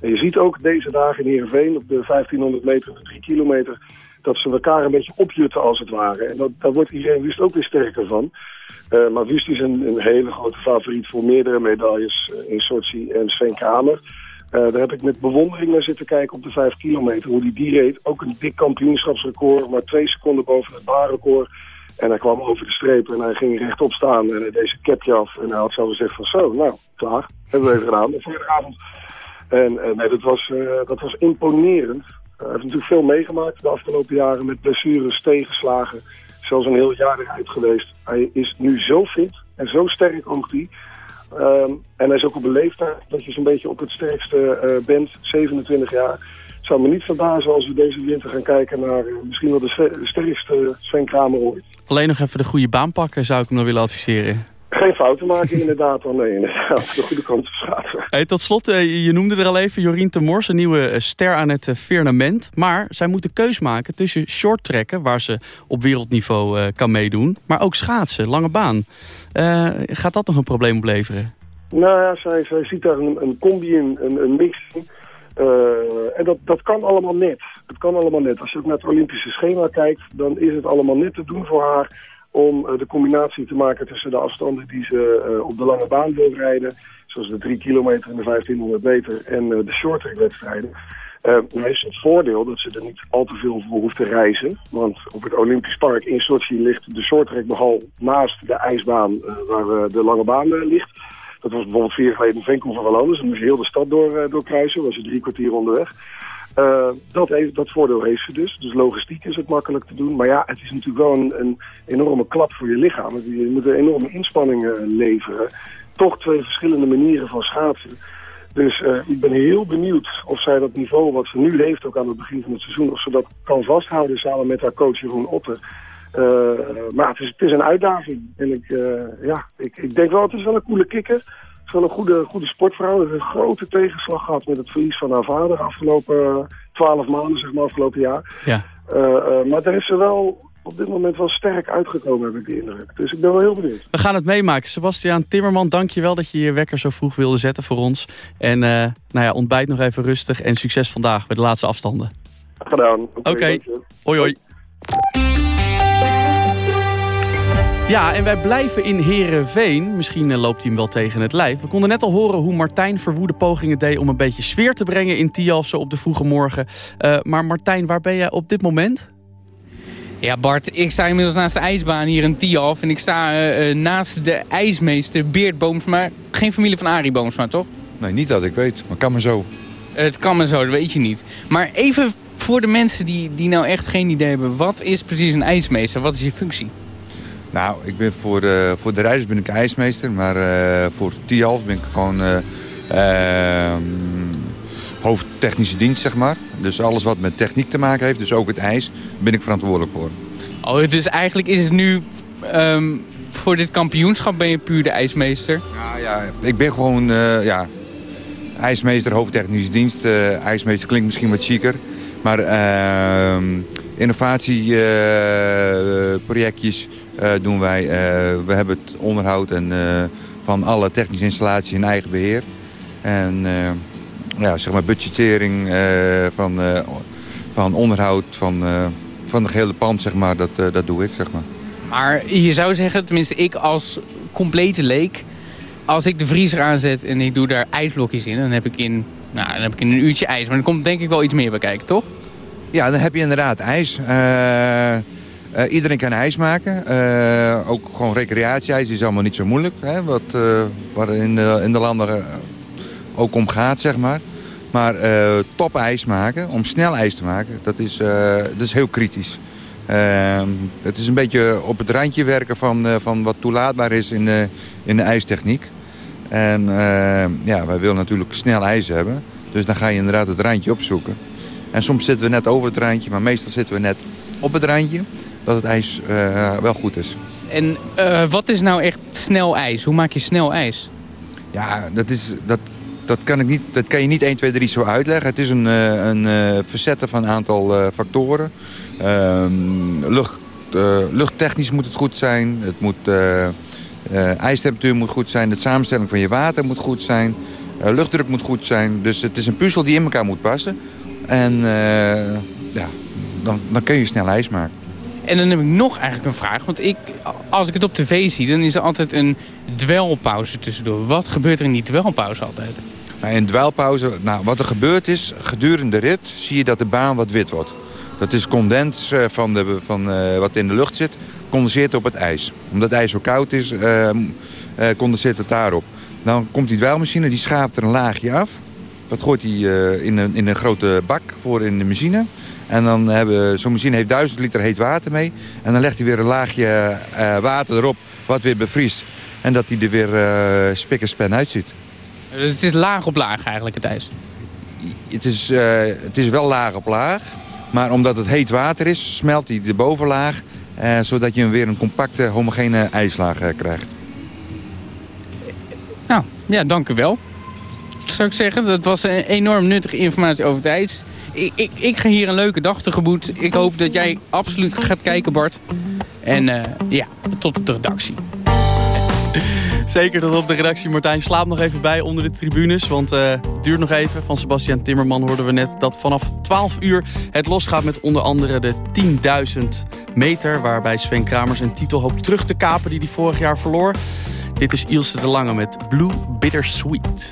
En je ziet ook deze dagen in Heerenveen op de 1500 meter, de 3 kilometer, dat ze elkaar een beetje opjutten als het ware. En dat, daar wordt Irene Wust ook weer sterker van. Maar Wust is een, een hele grote favoriet voor meerdere medailles in Sochi en Sven Kramer. Eh, daar heb ik met bewondering naar zitten kijken op de 5 kilometer. Hoe die die reed. Ook een dik kampioenschapsrecord. Maar twee seconden boven het baanrecord. En hij kwam over de streep en hij ging rechtop staan. En hij deed capje af. En hij had zo gezegd van zo, nou, klaar. Hebben we even gedaan. De vrijdagavond. En eh, nee, dat was, eh, dat was imponerend. hij heeft natuurlijk veel meegemaakt de afgelopen jaren. Met blessures, tegenslagen. Zelfs een heel jaar eruit geweest. Hij is nu zo fit en zo sterk oogt hij. Ehm, en hij is ook op een leeftijd dat je zo'n beetje op het sterkste eh, bent, 27 jaar. Het zou me niet verbazen als we deze winter gaan kijken naar eh, misschien wel de ste- sterkste Sven Kramer ooit. Alleen nog even de goede baan pakken zou ik hem dan willen adviseren. Geen fouten maken inderdaad, dan nee, inderdaad. De goede kant op schaatsen. Hey, tot slot, eh, je noemde er al even Jorien Temors, een nieuwe eh, ster aan het eh, firmament. Maar zij moet de keus maken tussen shorttrekken, waar ze op wereldniveau eh, kan meedoen. Maar ook schaatsen, lange baan. Eh, gaat dat nog een probleem opleveren? Nou ja, zij, zij ziet daar een, een combi in, een, een mix in. Eh, en dat, dat kan allemaal net. Het kan allemaal net. Als je ook naar het Olympische schema kijkt, dan is het allemaal net te doen voor haar om eh, de combinatie te maken tussen de afstanden die ze eh, op de lange baan wil rijden, zoals de 3 kilometer en de 1500 meter en eh, de shorttrack wedstrijden. Uh, nu heeft het voordeel dat ze er niet al te veel voor hoeft te reizen. Want op het Olympisch Park in Sochi ligt de shorttrackbehal naast de ijsbaan waar de lange baan ligt. Dat was bijvoorbeeld vier jaar geleden in Vancouver wel anders. Dan moest je heel de stad door, doorkruisen. was je drie kwartier onderweg. Eh, dat, heeft, dat voordeel heeft ze dus. Dus logistiek is het makkelijk te doen. Maar ja, het is natuurlijk wel een, een enorme klap voor je lichaam. Je moet een enorme inspanningen leveren. Toch twee verschillende manieren van schaatsen. Dus eh, ik ben heel benieuwd of zij dat niveau wat ze nu heeft, ook aan het begin van het seizoen, of ze dat kan vasthouden samen met haar coach Jeroen Otter. Eh, maar het is, het is een uitdaging. En ik, eh, ja, ik, ik denk wel, het is wel een coole kikker. Wel een goede, goede sportvrouw. Ze heeft een grote tegenslag gehad met het verlies van haar vader afgelopen twaalf maanden, zeg maar, afgelopen jaar. Ja. Eh, eh, maar daar is ze wel op dit moment wel sterk uitgekomen, heb ik de indruk. Dus ik ben wel heel benieuwd. We gaan het meemaken. Sebastiaan Timmerman, dank je wel dat je je wekker zo vroeg wilde zetten voor ons. En eh, nou ja, ontbijt nog even rustig en succes vandaag bij de laatste afstanden. Gedaan. Oké, hoi hoi. Ja, en wij blijven in Herenveen. Misschien eh, loopt hij hem wel tegen het lijf. We konden net al horen hoe Martijn verwoede pogingen deed... om een beetje sfeer te brengen in Tialf op de vroege morgen. Uh, maar Martijn, waar ben jij op dit moment? Ja, Bart, ik sta inmiddels naast de ijsbaan hier in Tialf. En ik sta uh, uh, naast de ijsmeester Beert Boomsma. Geen familie van Arie Boomsma, toch? Nee, niet dat ik weet. Maar kan maar zo. Het kan maar zo, dat weet je niet. Maar even voor de mensen die, die nou echt geen idee hebben. Wat is precies een ijsmeester? Wat is je functie? Nou, ik ben voor, uh, voor de reizigers ben ik ijsmeester. Maar uh, voor Tialf ben ik gewoon uh, hoofdtechnische dienst, zeg maar. Dus alles wat met techniek te maken heeft, dus ook het ijs, ben ik verantwoordelijk voor. Oh, dus eigenlijk is het nu... Um, voor dit kampioenschap ben je puur de ijsmeester? Ja, ja ik ben gewoon ja, ijsmeester, hoofdtechnische dienst. ijsmeester klinkt misschien wat chiquer. Maar ehm, innovatieprojectjes doen wij. Uh, we hebben het onderhoud en, uh, van alle technische installaties in eigen beheer. En ja, zeg maar budgettering van, van onderhoud van, van de gehele pand, zeg maar, dat, dat doe ik. Zeg maar. maar je zou zeggen, tenminste ik als complete leek... als ik de vriezer aanzet en ik doe daar ijsblokjes in... dan heb ik in, nou, dan heb ik in een uurtje ijs. Maar er komt denk ik wel iets meer bij kijken, toch? Ja, dan heb je inderdaad ijs. Uh, iedereen kan ijs maken. Uh, ook gewoon recreatieijs is allemaal niet zo moeilijk. Hè, wat, waar in de, in de landen ook om gaat, zeg maar. Maar top ijs maken, om snel ijs te maken, dat is, dat is heel kritisch. Ehm, het is een beetje op het randje werken van, eh, van wat toelaatbaar is in de, in de ijstechniek. En eh, ja, wij willen natuurlijk snel ijs hebben. Dus dan ga je inderdaad het randje opzoeken. En soms zitten we net over het randje, maar meestal zitten we net op het randje. Dat het ijs eh, wel goed is. En eh, wat is nou echt snel ijs? Hoe maak je snel ijs? Ja, dat, is, dat, dat, kan ik niet, dat kan je niet 1, 2, 3 zo uitleggen. Het is een, eh, een verzetten van een aantal factoren. Ehm, lucht, luchttechnisch moet het goed zijn. Het moet, ijstemperatuur moet goed zijn. De samenstelling van je water moet goed zijn. Luchtdruk moet goed zijn. Dus het is een puzzel die in elkaar moet passen. En ja, dan, dan kun je snel ijs maken. En dan heb ik nog eigenlijk een vraag. Want ik, als ik het op tv zie, dan is er altijd een dwelpauze tussendoor. Wat gebeurt er in die dwelpauze altijd? Nou, in dwelpauze, nou, wat er gebeurt is, gedurende de rit zie je dat de baan wat wit wordt. Dat is condens eh, van, de, van eh, wat in de lucht zit, condenseert op het ijs. Omdat het ijs zo koud is, eh, condenseert het daarop. Dan komt die dweilmachine, die schaaft er een laagje af. Dat gooit hij in, een, in een grote bak voor in de machine. En dan hebben zo'n machine heeft 1000 liter heet water mee. En dan legt hij weer een laagje eh, water erop, wat weer bevriest. En dat hij er weer spik en span uitziet. Dus het is laag op laag eigenlijk, het ijs. Het is, eh, het is wel laag op laag. Maar omdat het heet water is, smelt hij de bovenlaag. zodat je weer een compacte, homogene ijslaag krijgt. Nou, ja, dank u wel. Zou ik zeggen, dat was een enorm nuttige informatie over het ijs. Ik, ik, ik ga hier een leuke dag tegemoet. Ik hoop dat jij absoluut gaat kijken, Bart. En eh, ja, tot de redactie. Zeker tot op de redactie. Martijn, slaap nog even bij onder de tribunes. Want eh, het duurt nog even. Van Sebastian Timmerman hoorden we net dat vanaf 12 uur het losgaat met onder andere de 10.000 meter. Waarbij Sven Kramer zijn titel hoopt terug te kapen die hij vorig jaar verloor. Dit is Ilse de Lange met Blue. Bittersweet,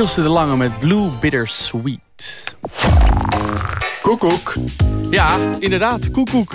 Ilse de Lange met Blue Bittersweet. Koekoek. Ja, inderdaad, koekoek.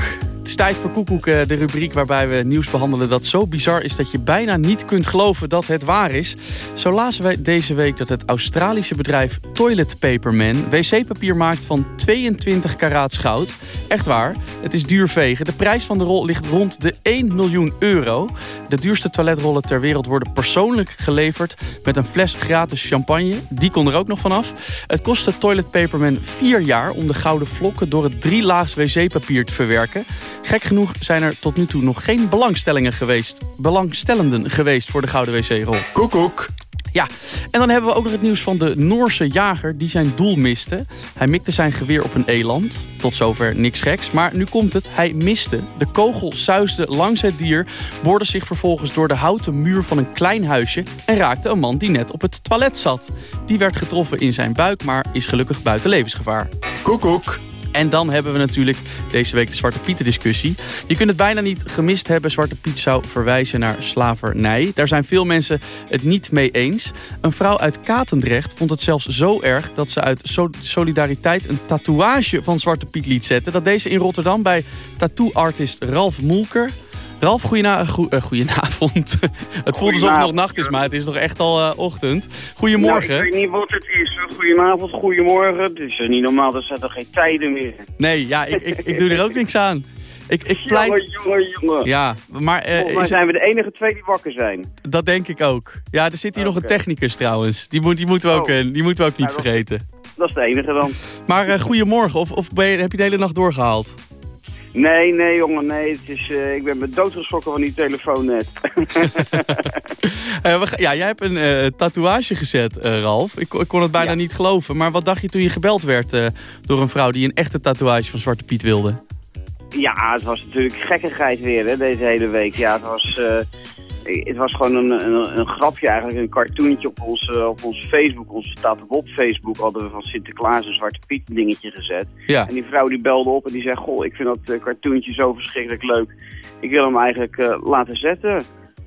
Tijd voor Koekoek, eh, de rubriek waarbij we nieuws behandelen... dat zo bizar is dat je bijna niet kunt geloven dat het waar is. Zo lazen wij deze week dat het Australische bedrijf Toilet Paper Man... wc-papier maakt van 22 karaat goud. Echt waar, het is duur vegen. De prijs van de rol ligt rond de 1 miljoen euro. De duurste toiletrollen ter wereld worden persoonlijk geleverd... met een fles gratis champagne. Die kon er ook nog vanaf. Het kostte Toilet Paper Man vier jaar om de gouden vlokken... door het drie laags wc-papier te verwerken... Gek genoeg zijn er tot nu toe nog geen belangstellingen geweest, belangstellenden geweest voor de Gouden Wc-rol. Koekoek. Ja, en dan hebben we ook nog het nieuws van de Noorse jager die zijn doel miste. Hij mikte zijn geweer op een eland. Tot zover niks geks. Maar nu komt het, hij miste. De kogel suisde langs het dier, boorde zich vervolgens door de houten muur van een klein huisje... en raakte een man die net op het toilet zat. Die werd getroffen in zijn buik, maar is gelukkig buiten levensgevaar. Koekoek. En dan hebben we natuurlijk deze week de Zwarte Pieten discussie. Je kunt het bijna niet gemist hebben. Zwarte Piet zou verwijzen naar slavernij. Daar zijn veel mensen het niet mee eens. Een vrouw uit Katendrecht vond het zelfs zo erg... dat ze uit solidariteit een tatoeage van Zwarte Piet liet zetten. Dat deze in Rotterdam bij tattoo-artist Ralf Moelker... Ralf, goe, uh, goedenavond. *laughs* het voelt alsof het nog nacht is, maar het is nog echt al uh, ochtend. Goedemorgen. Nou, ik weet niet wat het is. Goedenavond, goedemorgen. Het is uh, niet normaal, er zijn toch geen tijden meer. Nee, ja, ik, ik, ik doe er ook niks aan. Ik, ik *laughs* pleit... Jongen, jongen, jongen. Ja, maar... Volgens mij zijn we de enige twee die wakker zijn. Dat denk ik ook. Ja, er zit hier nog een technicus trouwens. Die, moet, die, moeten, we ook, oh. die moeten we ook niet nou, vergeten. Dat is de enige dan. Maar goedemorgen, of, of ben je, heb je de hele nacht doorgehaald? Nee, nee jongen, nee. Het is, uh, ik ben me doodgeschrokken van die telefoon net. *laughs* uh, ja, jij hebt een uh, tatoeage gezet, Ralf. Ik, ik, kon het bijna ja. niet geloven. Maar wat dacht je toen je gebeld werd door een vrouw die een echte tatoeage van Zwarte Piet wilde? Ja, het was natuurlijk gekkigheid weer hè, deze hele week. Ja, het was het was gewoon een, een, een, grapje eigenlijk, een cartoontje op onze, op onze Facebook. Onze staat op Facebook hadden we van Sinterklaas een Zwarte Piet dingetje gezet. Ja. En die vrouw die belde op en die zei, goh, ik vind dat uh, cartoontje zo verschrikkelijk leuk. Ik wil hem eigenlijk uh, laten zetten.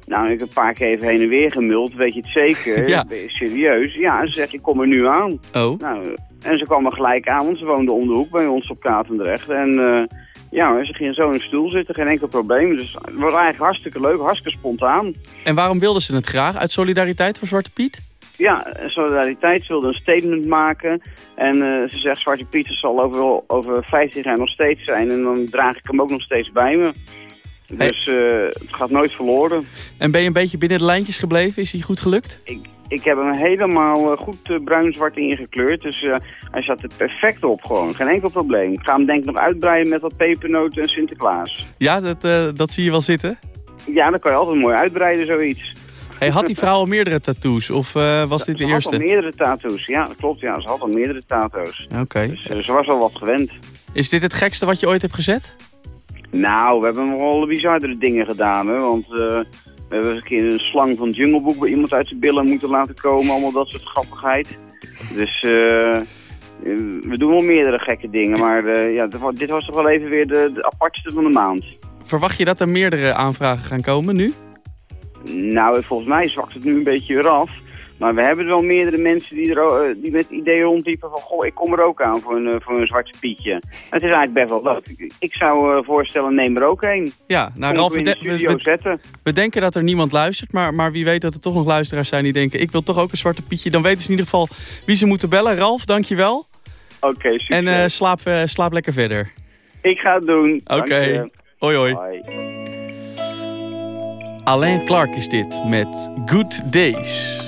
Nou, ik heb een paar keer even heen en weer gemuld, weet je het zeker? *laughs* Ja. Ben je serieus? Ja, en ze zegt, ik kom er nu aan. Oh. Nou, en ze kwam er gelijk aan, want ze woonde om de hoek bij ons op Katendrecht. En... Uh, ja, ze ging zo in een stoel zitten, geen enkel probleem. Dus het was eigenlijk hartstikke leuk, hartstikke spontaan. En waarom wilden ze het graag? Uit solidariteit voor Zwarte Piet? Ja, solidariteit. Ze wilde een statement maken. En uh, ze zegt, Zwarte Piet zal over, over 15 jaar nog steeds zijn. En dan draag ik hem ook nog steeds bij me. Dus uh, het gaat nooit verloren. En ben je een beetje binnen de lijntjes gebleven? Is hij goed gelukt? Ik, ik heb hem helemaal uh, goed uh, bruin-zwart ingekleurd. Dus uh, hij zat er perfect op gewoon. Geen enkel probleem. Ik ga hem denk ik nog uitbreiden met wat pepernoten en Sinterklaas. Ja, dat, dat zie je wel zitten? Ja, dan kan je altijd mooi uitbreiden zoiets. Hey, had die vrouw al *laughs* meerdere tattoos of was dit de ze eerste? Ze had al meerdere tattoos, ja dat klopt. Ja. Ze had al meerdere tattoos. Oké. Okay. Dus ze was al wat gewend. Is dit het gekste wat je ooit hebt gezet? Nou, we hebben nogal bizardere dingen gedaan. Hè, want we hebben eens een keer een slang van Jungle Book bij iemand uit zijn billen moeten laten komen. Allemaal dat soort grappigheid. Dus uh, we doen wel meerdere gekke dingen. Maar uh, ja, dit was toch wel even weer de, de apartste van de maand. Verwacht je dat er meerdere aanvragen gaan komen nu? Nou, volgens mij zwakt het nu een beetje weer af. Maar we hebben wel meerdere mensen die, er, die met ideeën rondliepen van... goh, ik kom er ook aan voor een, voor een zwarte pietje. Het is eigenlijk best wel leuk. Ik, zou uh, voorstellen, neem er ook een. Ja, nou Ralf, we, we, we, we, denken dat er niemand luistert... Maar, maar wie weet dat er toch nog luisteraars zijn die denken... ik wil toch ook een zwarte pietje. Dan weten ze in ieder geval wie ze moeten bellen. Ralf, dankjewel. Oké, okay, En uh, slaap, uh, slaap lekker verder. Ik ga het doen. Oké, okay. hoi hoi. Bye. Alain Clark is dit met Good Days.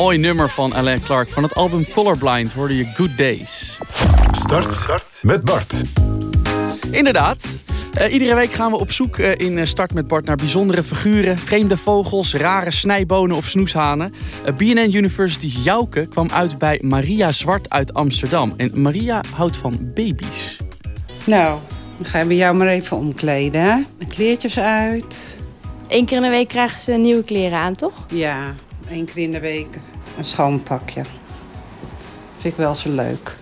Mooi nummer van Alain Clark. Van het album Colorblind hoorde je Good Days. Start met Bart. Inderdaad. Eh, iedere week gaan we op zoek eh, in eh, Start met Bart naar bijzondere figuren, vreemde vogels, rare snijbonen of snoeshanen. Eh, BNN University's Jouke kwam uit bij Maria Zwart uit Amsterdam. En Maria houdt van baby's. Nou, dan gaan we jou maar even omkleden, hè? De kleertjes uit. Eén keer in de week krijgen ze nieuwe kleren aan, toch? Ja, één keer in de week een schoon pakje. Vind ik wel zo leuk.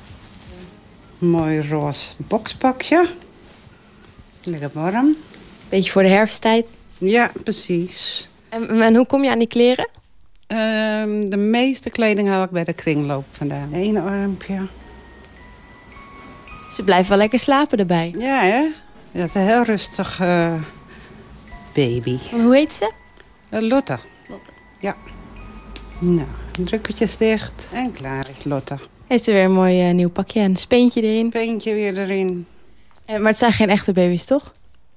Een mooi roze bokspakje. Lekker warm. Beetje voor de herfsttijd. Ja, precies. En, en hoe kom je aan die kleren? Ehm, de meeste kleding haal ik bij de kringloop vandaan. Eén armpje. Ze blijven wel lekker slapen erbij. Ja, hè? Ja, een heel rustig eh, baby. En hoe heet ze? Uh, Lotte. Ja. Nou, drukkertjes dicht. En klaar is Lotte. Heeft ze weer een mooi eh, nieuw pakje en een speentje erin. Speentje weer erin. Eh, maar het zijn geen echte baby's, toch?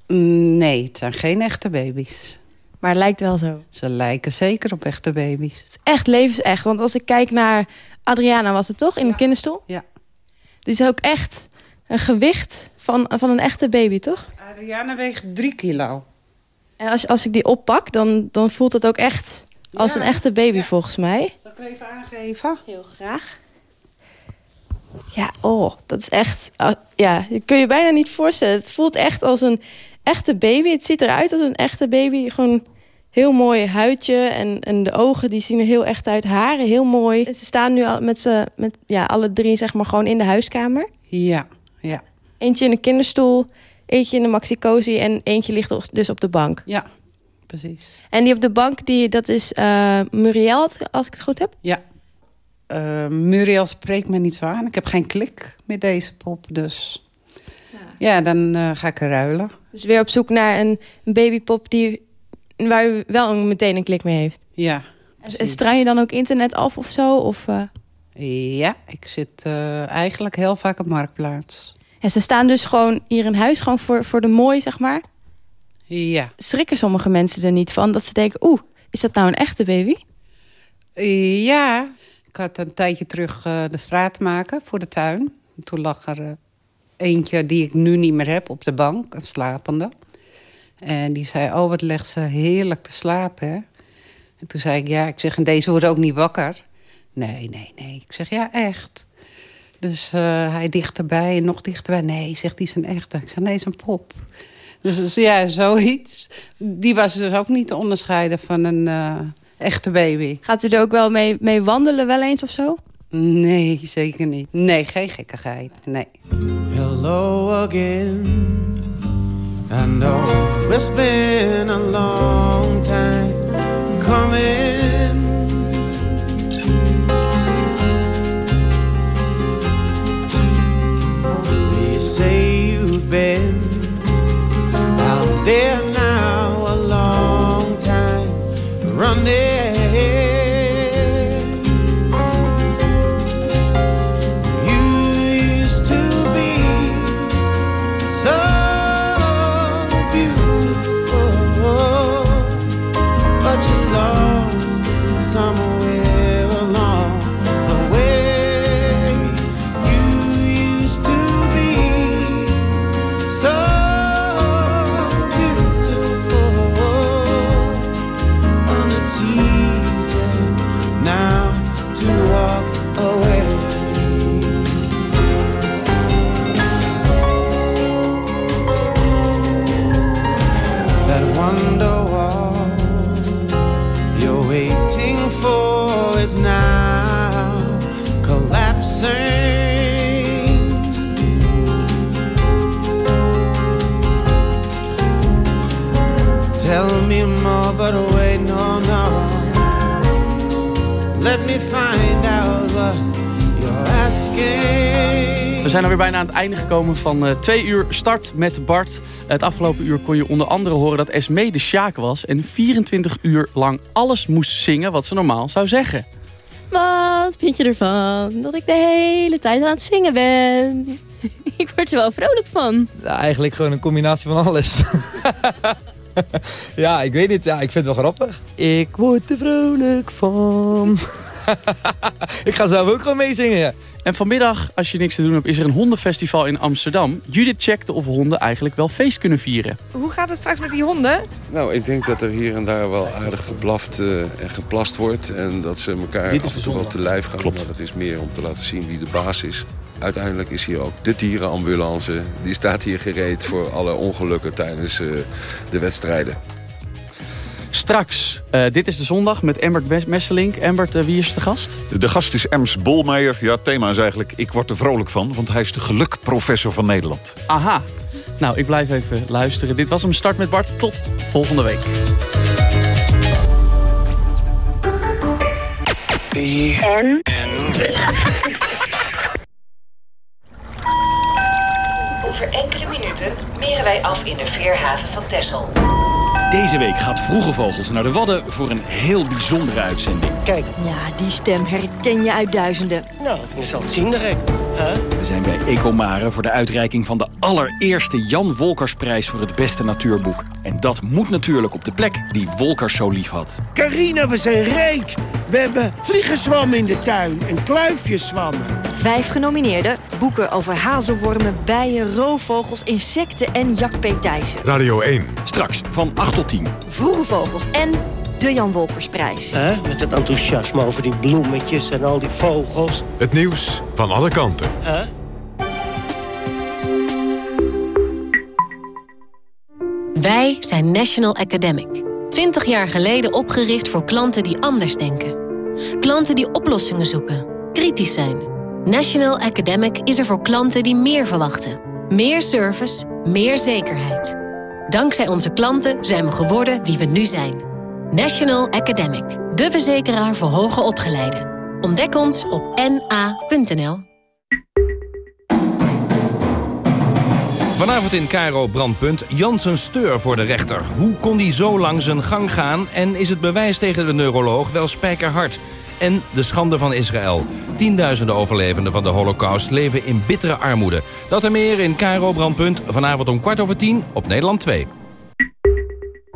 Mm, Nee, het zijn geen echte baby's. Maar het lijkt wel zo. Ze lijken zeker op echte baby's. Het is echt levensecht. Want als ik kijk naar Adriana, was het toch? In de kinderstoel? Ja. Die is ook echt een gewicht van, van een echte baby, toch? Adriana weegt drie kilo. En als, als ik die oppak, dan, dan voelt het ook echt als een echte baby, volgens mij. Zal ik even aangeven? Heel graag. Ja, oh, dat is echt... ah, ja, dat kun je bijna niet voorstellen. Het voelt echt als een echte baby. Het ziet eruit als een echte baby. Gewoon heel mooi huidje. En, en de ogen die zien er heel echt uit. Haren heel mooi. En ze staan nu al met, z'n met ja, alle drie zeg maar gewoon in de huiskamer. Ja, ja. Eentje in de kinderstoel, eentje in de maxi-cozy... en eentje ligt dus op de bank. Ja, precies. En die op de bank, die, dat is eh Muriel, als ik het goed heb. Ja. Eh, Muriel spreekt me niet zo aan. Ik heb geen klik met deze pop, dus... Ja, dan eh, ga ik ruilen. Dus weer op zoek naar een, een babypop die, waar u wel een, meteen een klik mee heeft. Ja. En Struin je dan ook internet af of zo? Of? Ja, ik zit eigenlijk heel vaak op Marktplaats. ja, ze staan dus gewoon hier in huis gewoon voor, voor de mooi, zeg maar. Ja. Schrikken sommige mensen er niet van dat ze denken... oeh, is dat nou een echte baby? Ja, Ik had een tijdje terug eh, de straat maken voor de tuin. Toen lag er eh, eentje die ik nu niet meer heb op de bank, een slapende. En die zei, oh wat legt ze heerlijk te slapen. Hè? En toen zei ik, ja, ik zeg, en deze wordt ook niet wakker. Nee, nee, nee. Ik zeg, ja, echt. Dus eh, hij dichterbij en nog dichterbij. Nee, zegt die is een echte. Ik zeg, nee, is een pop. Dus, dus ja, zoiets. Die was dus ook niet te onderscheiden van een eh, echte baby. Gaat u er ook wel mee, mee wandelen wel eens of zo? Nee, zeker niet. Nee, geen gekkigheid. Nee. Hello again. I know it's been a long time coming. There zijn alweer bijna aan het einde gekomen van eh, twee uur start met Bart. Het afgelopen uur kon je onder andere horen dat Esme de Sjaak was... en 24 uur lang alles moest zingen wat ze normaal zou zeggen. Wat vind je ervan dat ik de hele tijd aan het zingen ben? *laughs* ik word er wel vrolijk van. Ja, eigenlijk gewoon een combinatie van alles. *laughs* ja, ik weet niet. Ja, ik vind het wel grappig. Ik word er vrolijk van. *laughs* *laughs* ik ga zelf ook gewoon meezingen. Ja. En vanmiddag, als je niks te doen hebt, is er een hondenfestival in Amsterdam. Judith checkte of honden eigenlijk wel feest kunnen vieren. Hoe gaat het straks met die honden? Nou, ik denk dat er hier en daar wel aardig geblaft eh, en geplast wordt. En dat ze elkaar af en toe wel te lijf gaan. Klopt. Maar het is meer om te laten zien wie de baas is. Uiteindelijk is hier ook de dierenambulance. Die staat hier gereed voor alle ongelukken tijdens eh, de wedstrijden. Straks, eh, dit is de zondag met Embert Mes- Messelink. Embert, eh, wie is de gast? De gast is Ems Bolmeijer. Ja, het thema is eigenlijk, ik word er vrolijk van. Want hij is de gelukprofessor van Nederland. Aha. Nou, ik blijf even luisteren. Dit was hem Start met Bart. Tot volgende week. En? Over enkele minuten meren wij af in de veerhaven van Texel. Deze week gaat Vroege Vogels naar de Wadden voor een heel bijzondere uitzending. Kijk. Ja, die stem herken je uit duizenden. Nou, je zal het zien direct. We zijn bij Ecomare voor de uitreiking van de allereerste Jan Wolkersprijs voor het beste natuurboek. En dat moet natuurlijk op de plek die Wolkers zo lief had. Carina, we zijn rijk. We hebben vliegenzwammen in de tuin en kluifjeszwammen. Vijf genomineerden. Boeken over hazelwormen, bijen, roofvogels, insecten en jakpeetijzen. Radio 1. Straks van 8 tot 10. Vroege vogels en de Jan Wolkersprijs. Hè? Met het enthousiasme over die bloemetjes en al die vogels. Het nieuws van alle kanten. Hè? Wij zijn National Academic. 20 jaar geleden opgericht voor klanten die anders denken. Klanten die oplossingen zoeken, kritisch zijn. National Academic is er voor klanten die meer verwachten. Meer service, meer zekerheid. Dankzij onze klanten zijn we geworden wie we nu zijn. National Academic, de verzekeraar voor hoger opgeleiden. Ontdek ons op na.nl. Vanavond in Cairo Brandpunt. Jansen Steur voor de rechter. Hoe kon hij zo lang zijn gang gaan? En is het bewijs tegen de neuroloog wel spijkerhard? En de schande van Israël. Tienduizenden overlevenden van de holocaust leven in bittere armoede. Dat en meer in Cairo Brandpunt. Vanavond om kwart over tien op Nederland 2.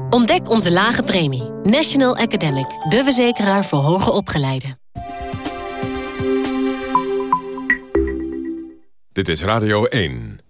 Ontdek onze lage premie. National Academic. De verzekeraar voor hoger opgeleiden. Dit is Radio 1.